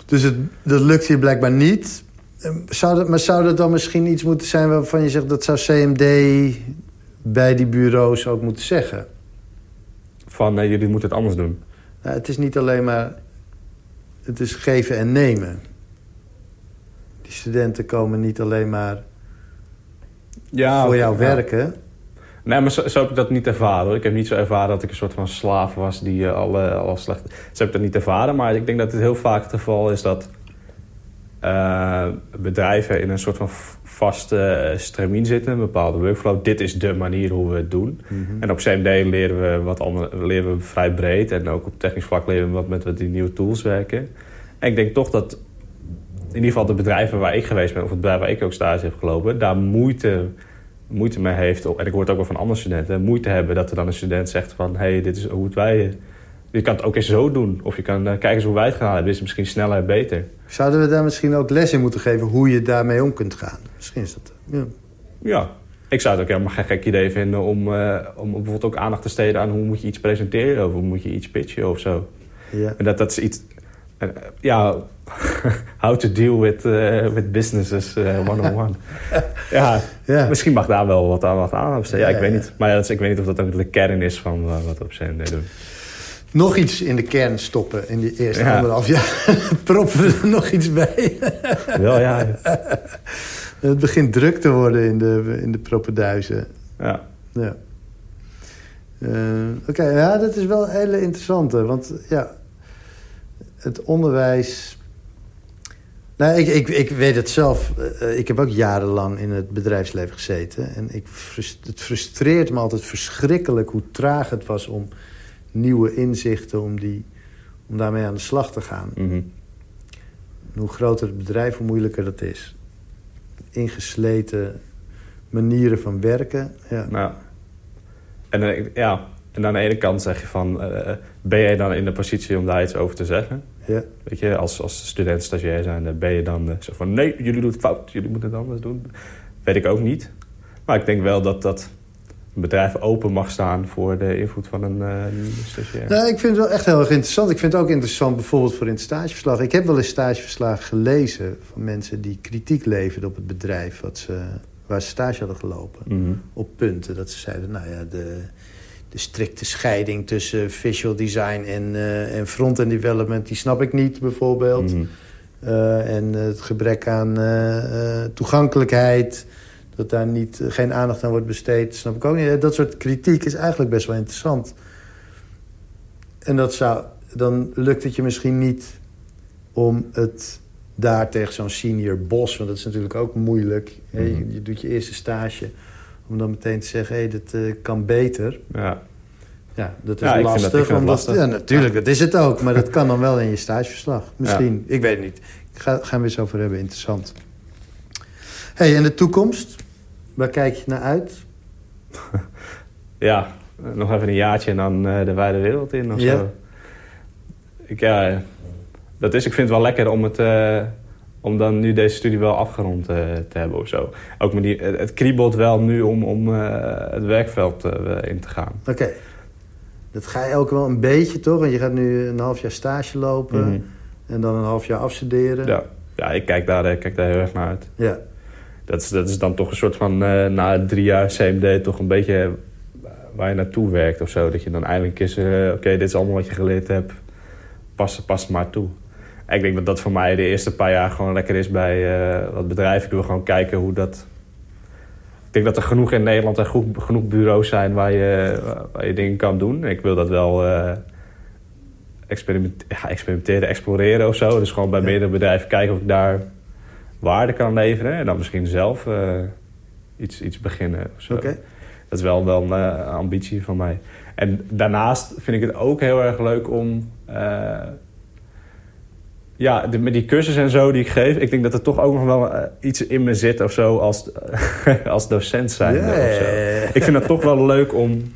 dus het, dat lukt hier blijkbaar niet. Eh, Zou dat, maar zou dat dan misschien iets moeten zijn waarvan je zegt... dat zou CMD bij die bureaus ook moeten zeggen? Van, eh, jullie moeten het anders doen. Nou, het is niet alleen maar... Het is geven en nemen. Die studenten komen niet alleen maar Ja, voor jou ja. werken. Nee, maar zo, zo heb ik dat niet ervaren. hoor. Ik heb niet zo ervaren dat ik een soort van slaaf was die eh, alle, alle slechte... Zo heb ik dat niet ervaren. Maar ik denk dat het heel vaak het geval is dat eh, bedrijven in een soort van vaste eh, stramien zitten. Een bepaalde workflow. Dit is de manier hoe we het doen. En op CMD leren we wat andere, leren we vrij breed. En ook op technisch vlak leren we wat met wat die nieuwe tools werken. En ik denk toch dat in ieder geval de bedrijven waar ik geweest ben... of het bedrijf waar ik ook stage heb gelopen... daar moeite, moeite mee heeft... en ik hoor het ook wel van andere studenten... moeite hebben dat er dan een student zegt van... hé, hey, dit is hoe het wij... Je kan het ook eens zo doen. Of je kan eh, kijken eens hoe wij het gedaan hebben. Dit is misschien sneller en beter. Zouden we daar misschien ook les in moeten geven... hoe je daarmee om kunt gaan? Misschien is dat... Ja. Ja, ik zou het ook helemaal geen gek idee vinden... om, eh, om bijvoorbeeld ook aandacht te steden aan... hoe moet je iets presenteren of hoe moet je iets pitchen of zo. Ja. En dat, dat is iets... eh, ja, how to deal with, eh, with businesses eh, one-on-one. ja, Ja. misschien mag daar wel wat aan, wat aan besteden. Ja, ik weet niet. Maar ja, dat is- ik weet niet of dat ook de kern is van eh, wat we op CND doen. Nog iets in de kern stoppen in die eerste Ja. anderhalf jaar. Proppen we er nog iets bij? Wel, ja. Het begint druk te worden in de, in de propenduizen. ja. Ja. Eh, Oké, ja, dat is wel een hele interessante. Want ja, het onderwijs... Nou, ik, ik, ik weet het zelf. Eh, ik heb ook jarenlang in het bedrijfsleven gezeten. En ik, het frustreert me altijd verschrikkelijk hoe traag het was om nieuwe inzichten... om, die, om daarmee aan de slag te gaan. Mhm. Hoe groter het bedrijf, hoe moeilijker dat is. Ingesleten manieren van werken. Ja. Nou, en, eh, ja, en aan de ene kant zeg je van... eh, ben jij dan in de positie om daar iets over te zeggen? Ja. Weet je, als, als student, stagiair zijn, ben je dan eh, zo van... nee, jullie doen het fout, jullie moeten het anders doen. Weet ik ook niet. Maar ik denk wel dat, dat bedrijf open mag staan... voor de invloed van een nieuwe stagiair. Nou, ik vind het wel echt heel erg interessant. Ik vind het ook interessant bijvoorbeeld voor in het stageverslag. Ik heb wel eens stageverslagen gelezen van mensen die kritiek leverden op het bedrijf wat ze, waar ze stage hadden gelopen. Mhm. Op punten dat ze zeiden, nou ja, de, de strikte scheiding tussen visual design en, eh, en front-end development, die snap ik niet bijvoorbeeld. Mhm. Eh, en het gebrek aan toegankelijkheid, dat daar niet, eh, geen aandacht aan wordt besteed, snap ik ook niet. Eh, Dat soort kritiek is eigenlijk best wel interessant. En dat zou, dan lukt het je misschien niet om het daar tegen zo'n senior bos, want dat is natuurlijk ook moeilijk. je, Mhm. je doet je eerste stage, om dan meteen te zeggen, hé, dit eh, kan beter. Ja. Ja, dat is Ja, lastig. dat omdat, lastig. Ja, natuurlijk, dat is het ook. Maar dat kan dan wel in je stageverslag. Misschien, ik weet het niet. Ik ga, gaan we eens over hebben, interessant. hey, en de toekomst? Waar kijk je naar uit? ja, nog even een jaartje en dan eh, de wijde wereld in of Ja. zo. Ik, ja, dat is, ik vind het wel lekker om, het, eh, om dan nu deze studie wel afgerond eh, te hebben of zo. Ook met die, het, kriebelt wel nu om, om het werkveld in te gaan. Oké. Dat ga je ook wel een beetje, toch? Want je gaat nu een half jaar stage lopen... Mhm. en dan een half jaar afstuderen. Ja, ja ik kijk daar, eh, kijk daar heel erg naar uit. Ja. Dat is, dat is dan toch een soort van, eh, na drie jaar CMD, toch een beetje eh, waar je naartoe werkt of zo. Dat je dan eindelijk eens, eh, oké, dit is allemaal wat je geleerd hebt, pas, pas het maar toe. En ik denk dat dat voor mij de eerste paar jaar gewoon lekker is bij eh wat bedrijf. Ik wil gewoon kijken hoe dat, ik denk dat er genoeg in Nederland en genoeg, genoeg bureaus zijn waar je, waar je dingen kan doen. Ik wil dat wel uh, experiment, ja, experimenteren, exploreren of zo. Dus gewoon bij meerdere bedrijven kijken of ik daar waarde kan leveren. En dan misschien zelf uh, iets, iets beginnen. Oké. Dat is wel, wel een uh, ambitie van mij. En daarnaast vind ik het ook heel erg leuk om ja, de, met die cursus en zo die ik geef, ik denk dat er toch ook nog wel iets in me zit of zo als, als docent zijn. Yeah. Of zo. Ik vind het toch wel leuk om,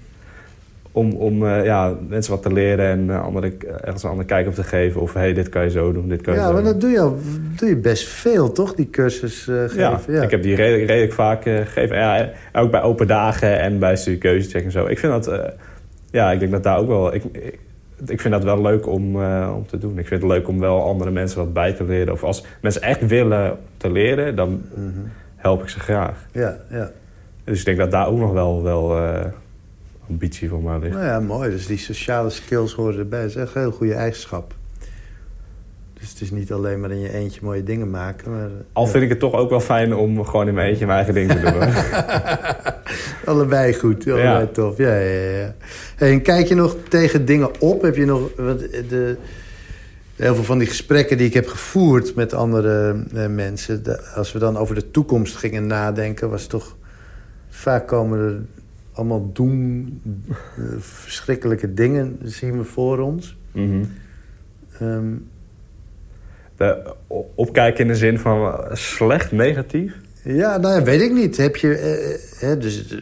om, om uh, ja, mensen wat te leren en uh, andere, ergens een andere kijk op te geven. Of hey, dit kan je zo doen, dit kan je ja, zo maar dat doe je, al, doe je best veel, toch? Die cursus geven. Ja, Ja, ik heb die redelijk, redelijk vaak gegeven. Ja, ook bij open dagen en bij studiekeuzecheck en zo. Ik vind dat, ja, ik denk dat daar ook wel... Ik, ik, ik vind dat wel leuk om, om te doen. Ik vind het leuk om wel andere mensen wat bij te leren. Of als mensen echt willen te leren, dan Mhm. help ik ze graag. ja, ja. Dus ik denk dat daar ook nog wel, wel ambitie voor mij ligt. Nou ja, mooi. Dus die sociale skills horen erbij. Dat is echt een heel goede eigenschap. Dus het is niet alleen maar in je eentje mooie dingen maken. Maar, Al vind ik het toch ook wel fijn om gewoon in mijn eentje mijn eigen ding te doen. allebei goed, allebei Ja. tof. Ja, ja, ja. Hey, en kijk je nog tegen dingen op? Heb je nog... Wat, de, heel veel van die gesprekken die ik heb gevoerd met andere eh, mensen... de- als we dan over de toekomst gingen nadenken... was toch... Vaak komen er allemaal doen... eh, verschrikkelijke dingen zien we voor ons. Mhm. Ehm, De, opkijken in de zin van uh, slecht, negatief? Ja, nou ja, weet ik niet. Heb je, eh, hè, dus, eh,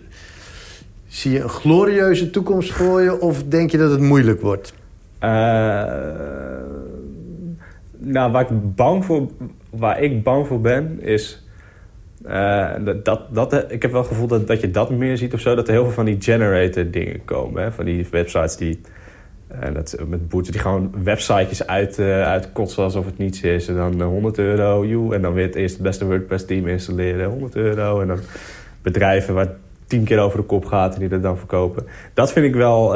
zie je een glorieuze toekomst voor je... of denk je dat het moeilijk wordt? Uh, nou, waar ik bang voor, waar ik bang voor ben, is. Uh, dat, dat, dat, ik heb wel het gevoel dat, dat je dat meer ziet of zo. Dat er heel veel van die generated dingen komen. Hè? Van die websites die. En dat, met boetes die gewoon websitejes uit, uh, uitkotsen alsof het niets is. En dan uh, 100 euro, joe. En dan weer het eerst het beste WordPress team installeren, 100 euro. En dan bedrijven waar het tien keer over de kop gaat en die dat dan verkopen. Dat vind ik wel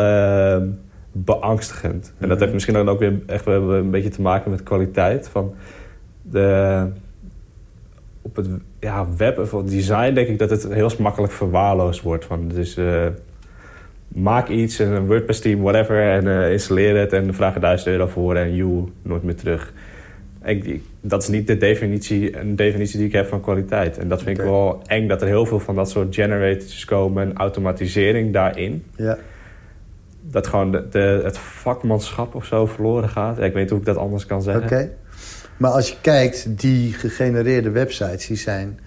beangstigend. En dat heeft misschien dan ook weer echt wel een beetje te maken met kwaliteit. Van de, op het ja, web of het design denk ik dat het heel makkelijk verwaarloosd wordt. Van, dus uh, maak iets, een WordPress team, whatever, en uh, installeer het en vraag er 1000 euro voor en you, nooit meer terug. Ik, dat is niet de definitie, een definitie die ik heb van kwaliteit. En dat vind okay. ik wel eng dat er heel veel van dat soort generators komen en automatisering daarin. Ja. Dat gewoon de, de, het vakmanschap of zo verloren gaat. Ik weet niet hoe ik dat anders kan zeggen. Oké. Okay. Maar als je kijkt, die gegenereerde websites, die zijn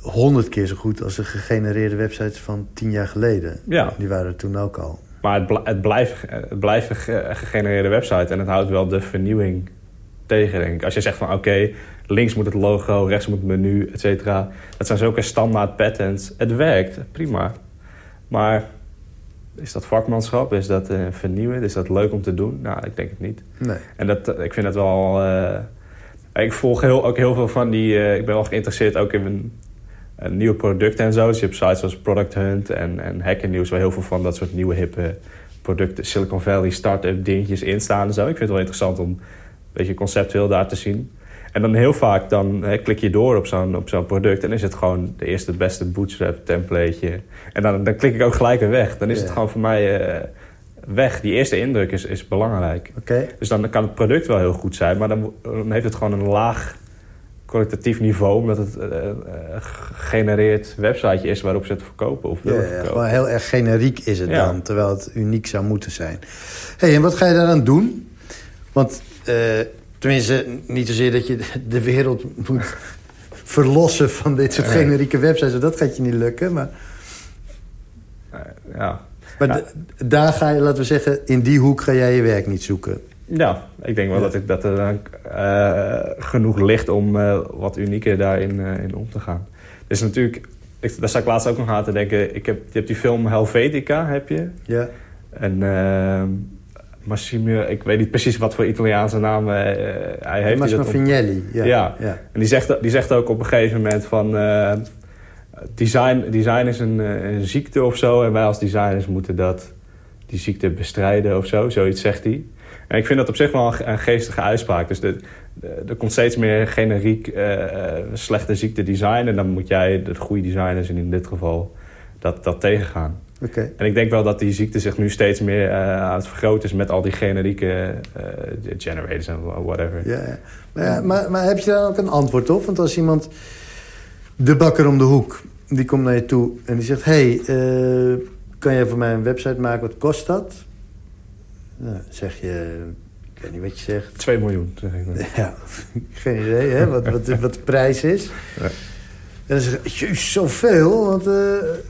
honderd keer zo goed als de gegenereerde websites van tien jaar geleden. Ja. Die waren er toen ook al. Maar het, bl het, blijft, het blijft een gegenereerde website en het houdt wel de vernieuwing tegen, denk ik. Als je zegt van oké, okay, links moet het logo, rechts moet het menu, et cetera. Dat zijn zulke standaard patterns. Het werkt, prima. Maar is dat vakmanschap? Is dat uh, vernieuwend? Is dat leuk om te doen? Nou, ik denk het niet. Nee. En dat, ik vind het wel... Uh, ik volg heel, ook heel veel van die... Uh, ik ben wel geïnteresseerd ook in nieuwe producten en zo. Dus je hebt sites zoals Product Hunt en, en Hacker News... waar heel veel van dat soort nieuwe hippe producten... Silicon Valley start-up dingetjes in staan en zo. Ik vind het wel interessant om een beetje conceptueel daar te zien. En dan heel vaak dan hè, klik je door op zo'n op zo'n product... en is het gewoon de eerste beste bootstrap templateje. En dan, dan klik ik ook gelijk weer weg. Dan is het gewoon voor mij uh, weg. Die eerste indruk is, is belangrijk. Okay. Dus dan kan het product wel heel goed zijn... maar dan, dan heeft het gewoon een laag kwalitatief niveau... omdat het uh, uh, gegenereerd websiteje is waarop ze het verkopen of ja, ja, verkopen. Gewoon heel erg generiek is het ja. dan, terwijl het uniek zou moeten zijn. hey, en wat ga je daaraan doen? Want... Uh, Tenminste, niet zozeer dat je de wereld moet verlossen van dit soort generieke websites. Dat gaat je niet lukken, maar... Ja. Maar ja. daar ga je, laten we zeggen, in die hoek ga jij je werk niet zoeken. Ja, ik denk wel ja. dat, ik, dat er uh, genoeg ligt om uh, wat unieker daarin uh, in om te gaan. Dus natuurlijk, ik, daar sta ik laatst ook nog aan te denken. Ik heb, je hebt die film Helvetica, heb je? Ja. En... Massimo, ik weet niet precies wat voor Italiaanse naam uh, hij heeft. Massimo Vignelli, ja. ja. ja. En die zegt, die zegt ook op een gegeven moment van... Uh, design, design is een, een, ziekte of zo... en wij als designers moeten dat, die ziekte bestrijden of zo. Zoiets zegt hij. En ik vind dat op zich wel een, geestige uitspraak. Dus de, er komt steeds meer generiek uh, slechte ziektedesign. En dan moet jij, de goede designers in dit geval, dat, dat tegengaan. Okay. En ik denk wel dat die ziekte zich nu steeds meer uh, aan het vergroten is met al die generieke uh, generators en whatever. Ja, ja. Maar, maar, maar, heb je daar ook een antwoord op? Want als iemand, de bakker om de hoek, die komt naar je toe en die zegt: hey, uh, kan jij voor mij een website maken? Wat kost dat? Nou, zeg je, ik weet niet wat je zegt. 2 miljoen, zeg ik. Ja, geen idee hè, wat, wat, wat de prijs is. Ja. En dan zeg ik, jezus, zoveel. Want uh,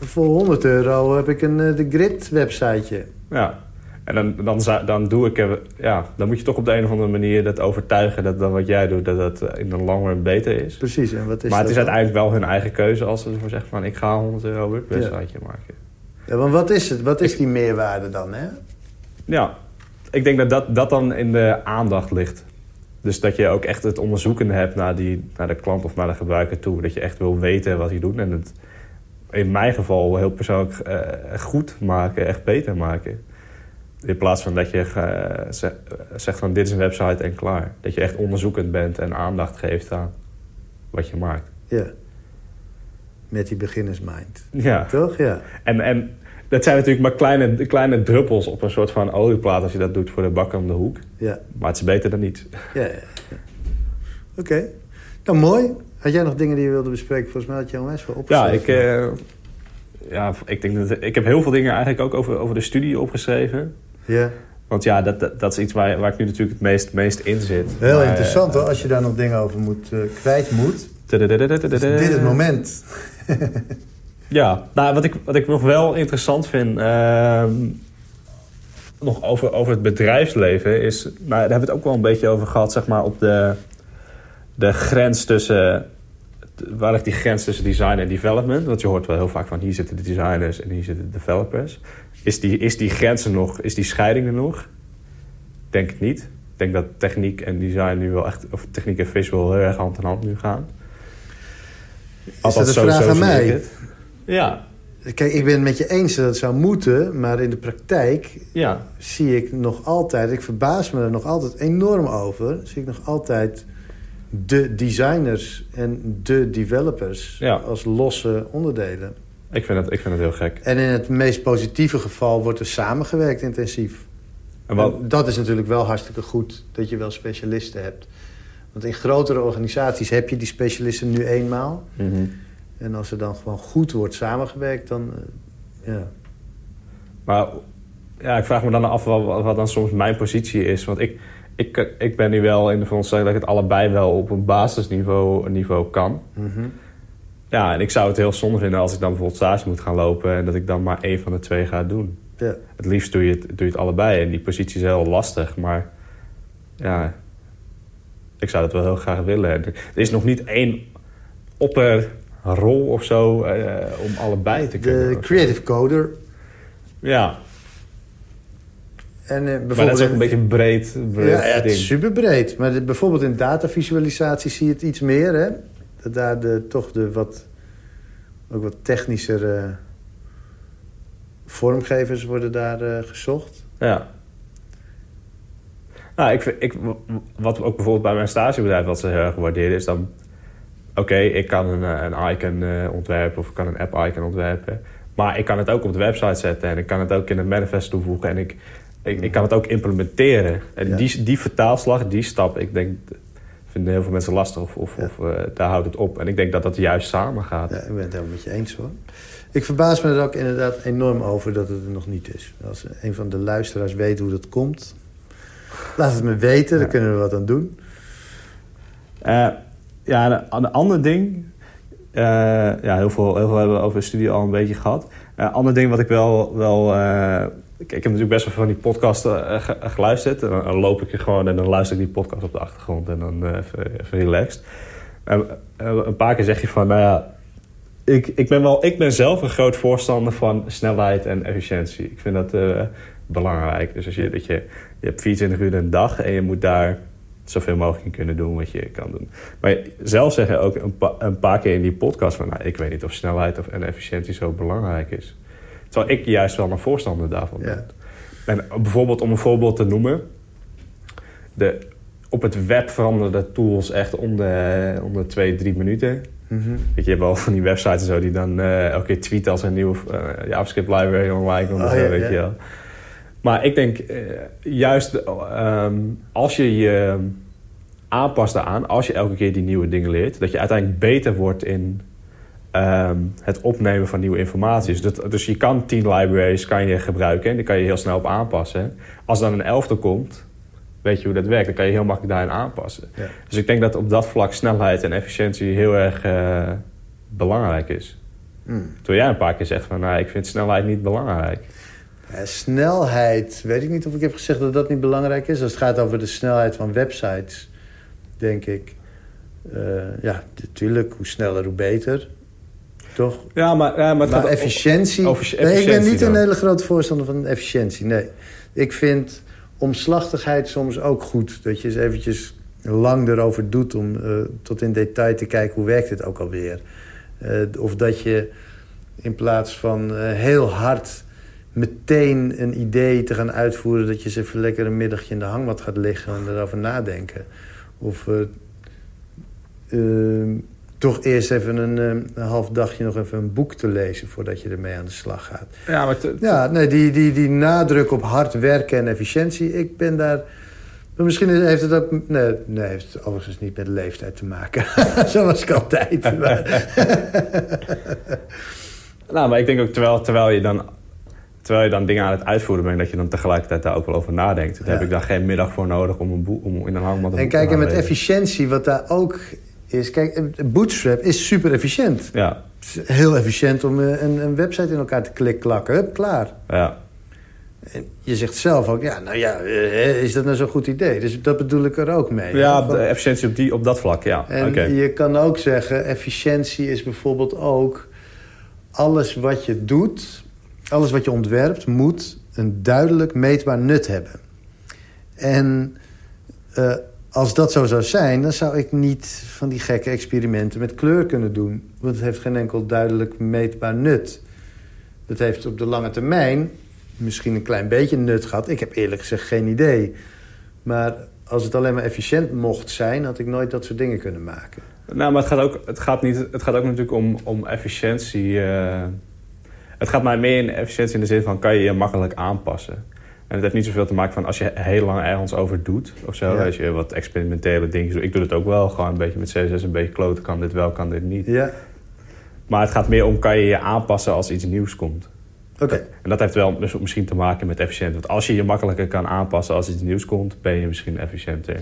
voor 100 euro heb ik een uh, de Grid websiteje. Ja, en dan, dan, dan doe ik... Ja, dan moet je toch op de een of andere manier dat overtuigen... dat, dat wat jij doet, dat dat in de long run beter is. Precies, en wat is Maar het is dan? uiteindelijk wel hun eigen keuze... als ze ervoor zeggen van, ik ga 100 euro websiteje ja. maken. Ja, want wat is het? Wat is die meerwaarde dan, hè? Ja, ik denk dat dat, dat dan in de aandacht ligt. Dus dat je ook echt het onderzoekende hebt naar, die, naar de klant of naar de gebruiker toe. Dat je echt wil weten wat hij doet. En het in mijn geval heel persoonlijk uh, goed maken, echt beter maken. In plaats van dat je uh, zegt van dit is een website en klaar. Dat je echt onderzoekend bent en aandacht geeft aan wat je maakt. Ja. Met die beginnersmind. Ja. Toch? Ja. En, en dat zijn natuurlijk maar kleine, kleine druppels op een soort van olieplaat... als je dat doet voor de bakker om de hoek. Ja. Maar het is beter dan niets. Ja, ja, ja. Oké. Okay. Nou, mooi. Had jij nog dingen die je wilde bespreken? Volgens mij had je al wel opgeschreven. Ja, ik, uh, ja, ik, denk dat, ik heb heel veel dingen eigenlijk ook over, over de studie opgeschreven. Ja. Want ja, dat, dat, dat is iets waar, waar ik nu natuurlijk het meest, meest in zit. Heel maar, interessant hoor, als je daar nog dingen over moet, uh, kwijt moet. Is dit het moment? Ja, nou, wat, ik, wat ik nog wel interessant vind... Uh, nog over, over het bedrijfsleven is... Nou, daar hebben we het ook wel een beetje over gehad... zeg maar op de, de grens tussen... Waar ligt die grens tussen design en development? Want je hoort wel heel vaak van... hier zitten de designers en hier zitten de developers. Is die, is die grens er nog? Is die scheiding er nog? Denk het niet. Ik denk dat techniek en design nu wel echt... of techniek en visual heel erg hand in hand nu gaan. Is dat een vraag aan mij? Ja. Kijk, ik ben het met je eens dat het zou moeten, maar in de praktijk ja. zie ik nog altijd, ik verbaas me er nog altijd enorm over, zie ik nog altijd de designers en de developers ja. als losse onderdelen. Ik vind, het, ik vind het heel gek. En in het meest positieve geval wordt er samengewerkt intensief. En wat... En dat is natuurlijk wel hartstikke goed dat je wel specialisten hebt. Want in grotere organisaties heb je die specialisten nu eenmaal. Mm -hmm. En als er dan gewoon goed wordt samengewerkt, dan... Uh, ja. Maar ja, ik vraag me dan af wat, wat, dan soms mijn positie is. Want ik, ik, ik ben nu wel in de veronderstelling dat ik het allebei wel op een basisniveau niveau kan. Mm -hmm. Ja, en ik zou het heel zonde vinden als ik dan bijvoorbeeld stage moet gaan lopen... en dat ik dan maar één van de twee ga doen. Ja. Het liefst doe je het, doe je het allebei. En die positie is heel lastig, maar... Ja, ik zou dat wel heel graag willen. Er is nog niet één opper rol of zo uh, om allebei te kunnen. De creative coder. Ja. En, uh, bijvoorbeeld maar dat is ook een beetje breed, breed ja, ja, ding. super breed. Maar de, bijvoorbeeld in datavisualisatie zie je het iets meer. Hè? Dat daar de, toch de wat, ook wat technischere vormgevers worden daar uh, gezocht. Ja. Nou, ik, ik, wat ook bijvoorbeeld bij mijn stagebedrijf wat ze heel erg waarderen... is dan oké, okay, ik kan een, een icon uh, ontwerpen of ik kan een app-icon ontwerpen. Maar ik kan het ook op de website zetten en ik kan het ook in het manifest toevoegen. En ik, ik, ik kan het ook implementeren. En Ja. die, die vertaalslag, die stap, ik denk, vinden heel veel mensen lastig of, of, Ja. of eh, daar houdt het op. En ik denk dat dat juist samen gaat. Ja, ik ben het helemaal met je eens hoor. Ik verbaas me er ook inderdaad enorm over dat het er nog niet is. Als een van de luisteraars weet hoe dat komt... laat het me weten, dan Ja. kunnen we wat aan doen. Eh, ja, een, ander ding. eh, ja, heel veel, heel veel hebben we over de studie al een beetje gehad. Een ander ding wat ik wel. wel eh, ik, ik heb natuurlijk best wel van die podcasten eh, ge- geluisterd. En dan, loop ik er gewoon en dan luister ik die podcast op de achtergrond en dan eh, even, even relaxed. En, eh, een paar keer zeg je van, nou ja. Ik, ik, ben wel, ik ben zelf een groot voorstander van snelheid en efficiëntie. Ik vind dat eh, belangrijk. Dus als je, dat je, je hebt 24 uur een dag en je moet daar zoveel mogelijk kunnen doen wat je kan doen. Maar zelf zeg je ook een, pa- een paar keer in die podcast van... Nou, ik weet niet of snelheid of, en efficiëntie zo belangrijk is. Terwijl ik juist wel een voorstander daarvan ben. Ja. En bijvoorbeeld, om een voorbeeld te noemen... de, op het web veranderen de tools echt om de, om de twee, drie minuten. Mhm. Weet je, je hebt wel van die websites en zo die dan eh, elke keer tweeten als een nieuwe eh, JavaScript library online komt. Oh, ja, weet ja. je wel. Maar ik denk eh, juist ehm, als je je aanpast daaraan, als je elke keer die nieuwe dingen leert, dat je uiteindelijk beter wordt in ehm, het opnemen van nieuwe informatie. Dus, dat, dus je kan tien libraries kan je gebruiken en die kan je heel snel op aanpassen. Als dan een elfde komt, weet je hoe dat werkt. Dan kan je heel makkelijk daarin aanpassen. Ja. Dus ik denk dat op dat vlak snelheid en efficiëntie heel erg eh, belangrijk is. Mm. Terwijl jij een paar keer zegt van, nou, ik vind snelheid niet belangrijk. Ja, snelheid, weet ik niet of ik heb gezegd dat dat niet belangrijk is. Als het gaat over de snelheid van websites, denk ik. eh, ja, natuurlijk, hoe sneller, hoe beter. Toch? Ja, maar, ja, maar, het Maar gaat- efficiëntie... over nee, ik ben niet dan. een hele grote voorstander van efficiëntie, nee. Ik vind omslachtigheid soms ook goed. Dat je eens eventjes lang erover doet om eh, tot in detail te kijken hoe werkt dit ook alweer. Eh, of dat je in plaats van eh, heel hard meteen een idee te gaan uitvoeren... dat je eens even lekker een middagje in de hangmat gaat liggen en erover nadenken. Of eh, eh, toch eerst even een, eh, een half dagje nog even een boek te lezen... voordat je ermee aan de slag gaat. Ja, maar Ja, nee, die, die, die nadruk op hard werken en efficiëntie, ik ben daar... Maar misschien heeft het ook... Nee, nee, heeft het overigens niet met leeftijd te maken. Zo was ik altijd. Maar- Nou, maar ik denk ook terwijl, terwijl, je dan, terwijl je dan dingen aan het uitvoeren bent... dat je dan tegelijkertijd daar ook wel over nadenkt. Ja. heb ik daar geen middag voor nodig om, een boek, om in een hangmat een en kijk, te en met efficiëntie, wat daar ook is... Kijk, Bootstrap is super efficiënt. Ja, heel efficiënt om eh, een, een website in elkaar te klik-klakken. Hup, klaar. ja. En je zegt zelf ook, ja, nou ja, eh, is dat nou zo'n goed idee? Dus dat bedoel ik er ook mee. ja de efficiëntie op, die, op dat vlak, ja. En je kan ook zeggen, efficiëntie is bijvoorbeeld ook... alles wat je doet, alles wat je ontwerpt... moet een duidelijk meetbaar nut hebben. En eh, als dat zo zou zijn... dan zou ik niet van die gekke experimenten met kleur kunnen doen. Want het heeft geen enkel duidelijk meetbaar nut. Dat heeft op de lange termijn misschien een klein beetje nut gehad. Ik heb eerlijk gezegd geen idee. Maar als het alleen maar efficiënt mocht zijn... had ik nooit dat soort dingen kunnen maken. Nou, maar het gaat ook, het gaat niet, het gaat ook natuurlijk om, om efficiëntie. eh. Het gaat mij meer in efficiëntie in de zin van... kan je je makkelijk aanpassen. En het heeft niet zoveel te maken van als je heel lang ergens over doet of zo. Ja. Als je wat experimentele dingen doet. Ik doe het ook wel gewoon een beetje met CSS, een beetje kloten. Kan dit wel, kan dit niet. Ja, Maar het gaat meer om, kan je je aanpassen als iets nieuws komt. oké. En dat heeft wel misschien te maken met efficiënt. Want als je je makkelijker kan aanpassen als iets nieuws komt... ben je misschien efficiënter.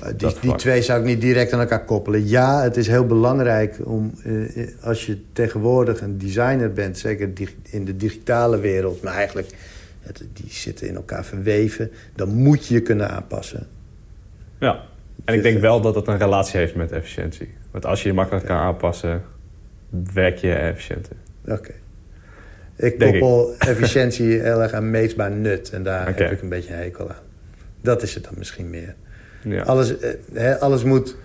Maar Die, die twee zou ik niet direct aan elkaar koppelen. Ja, het is heel belangrijk om, eh, als je tegenwoordig een designer bent... zeker in de digitale wereld, maar eigenlijk... Het, die zitten in elkaar verweven... dan moet je je kunnen aanpassen. Ja. En ik denk wel dat dat een relatie heeft met efficiëntie. Want als je je makkelijk kan aanpassen... werk je efficiënter. Oké. Ik Denk koppel efficiëntie heel erg aan meetbaar nut. En daar heb ik een beetje een hekel aan. Dat is het dan misschien meer. Ja. Alles, eh, hè, alles moet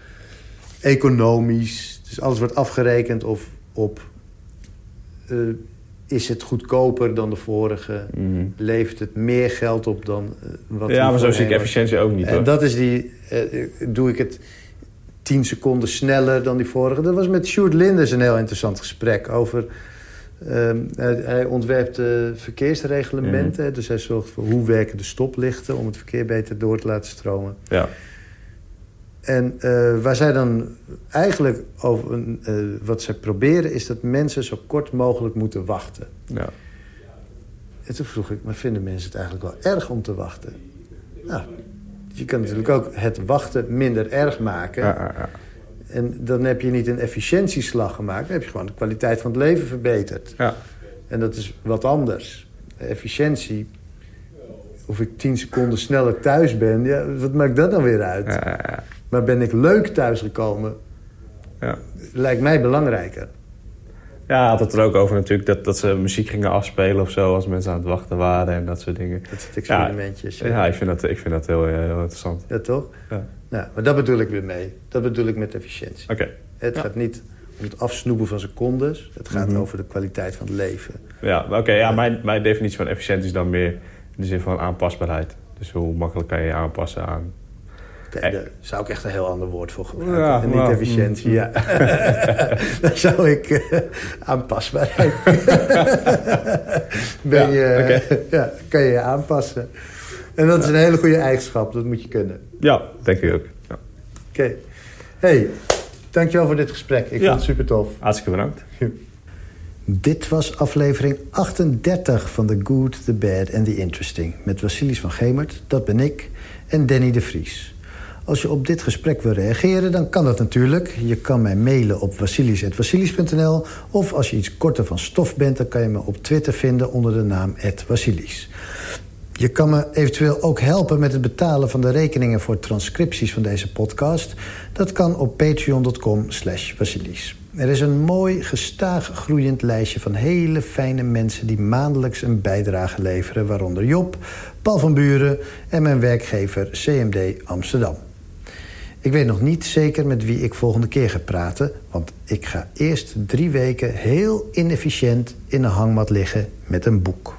economisch. Dus alles wordt afgerekend of op... eh, is het goedkoper dan de vorige? Mhm. Levert het meer geld op dan eh, wat Ja, maar zo zie ik efficiëntie ook niet. En hoor. dat is die... doe ik het tien seconden sneller dan die vorige? Dat was met Sjoerd Linders een heel interessant gesprek over... ehm, hij, hij ontwerpt eh, verkeersreglementen. Mhm. Dus hij zorgt voor hoe werken de stoplichten... om het verkeer beter door te laten stromen. Ja. En eh, waar zij dan eigenlijk over... een, eh, wat zij proberen is dat mensen zo kort mogelijk moeten wachten. Ja. En toen vroeg ik, maar vinden mensen het eigenlijk wel erg om te wachten? Nou, je kan natuurlijk ook het wachten minder erg maken. Ja, ja, ja. En dan heb je niet een efficiëntieslag gemaakt. Dan heb je gewoon de kwaliteit van het leven verbeterd. Ja. En dat is wat anders. Efficiëntie, of ik tien seconden sneller thuis ben... Ja, wat maakt dat dan weer uit? Ja, ja, ja. Maar ben ik leuk thuisgekomen, Ja. lijkt mij belangrijker. Ja, had het er ook over natuurlijk dat, dat ze muziek gingen afspelen of zo... als mensen aan het wachten waren en dat soort dingen. Dat soort experimentjes. Ja, ik vind dat, ik vind dat heel, eh, heel interessant. Ja, toch? Ja. Nou, maar dat bedoel ik weer mee. Dat bedoel ik met efficiëntie. Oké. Het Ja. gaat niet om het afsnoepen van secondes. Het gaat Mhm. over de kwaliteit van het leven. Ja, oké. ja, mijn, mijn definitie van efficiënt is dan meer in de zin van aanpasbaarheid. Dus hoe makkelijk kan je je aanpassen aan Daar zou ik echt een heel ander woord voor gebruiken. Ja, en niet efficiëntie, mm, ja. Daar zou ik uh, aanpasbaarheid. ben je, ja, kan je je aanpassen. En dat is een hele goede eigenschap, dat moet je kunnen. Ja, denk ik ook. Ja. Oké. Hey, dankjewel voor dit gesprek. Ik vond het super tof. Hartstikke bedankt. Dit was aflevering 38 van The Good, The Bad and The Interesting... met Vasilis van Gemert, dat ben ik, en Danny de Vries. Als je op dit gesprek wil reageren, dan kan dat natuurlijk. Je kan mij mailen op vasilis.vasilis.nl... of als je iets korter van stof bent... dan kan je me op Twitter vinden onder de naam @vasilis. Je kan me eventueel ook helpen met het betalen van de rekeningen... voor transcripties van deze podcast. Dat kan op patreon.com slash Er is een mooi, gestaag groeiend lijstje van hele fijne mensen... die maandelijks een bijdrage leveren, waaronder Job, Paul van Buren... en mijn werkgever CMD Amsterdam. Ik weet nog niet zeker met wie ik volgende keer ga praten... want ik ga eerst drie weken heel inefficiënt in een hangmat liggen met een boek.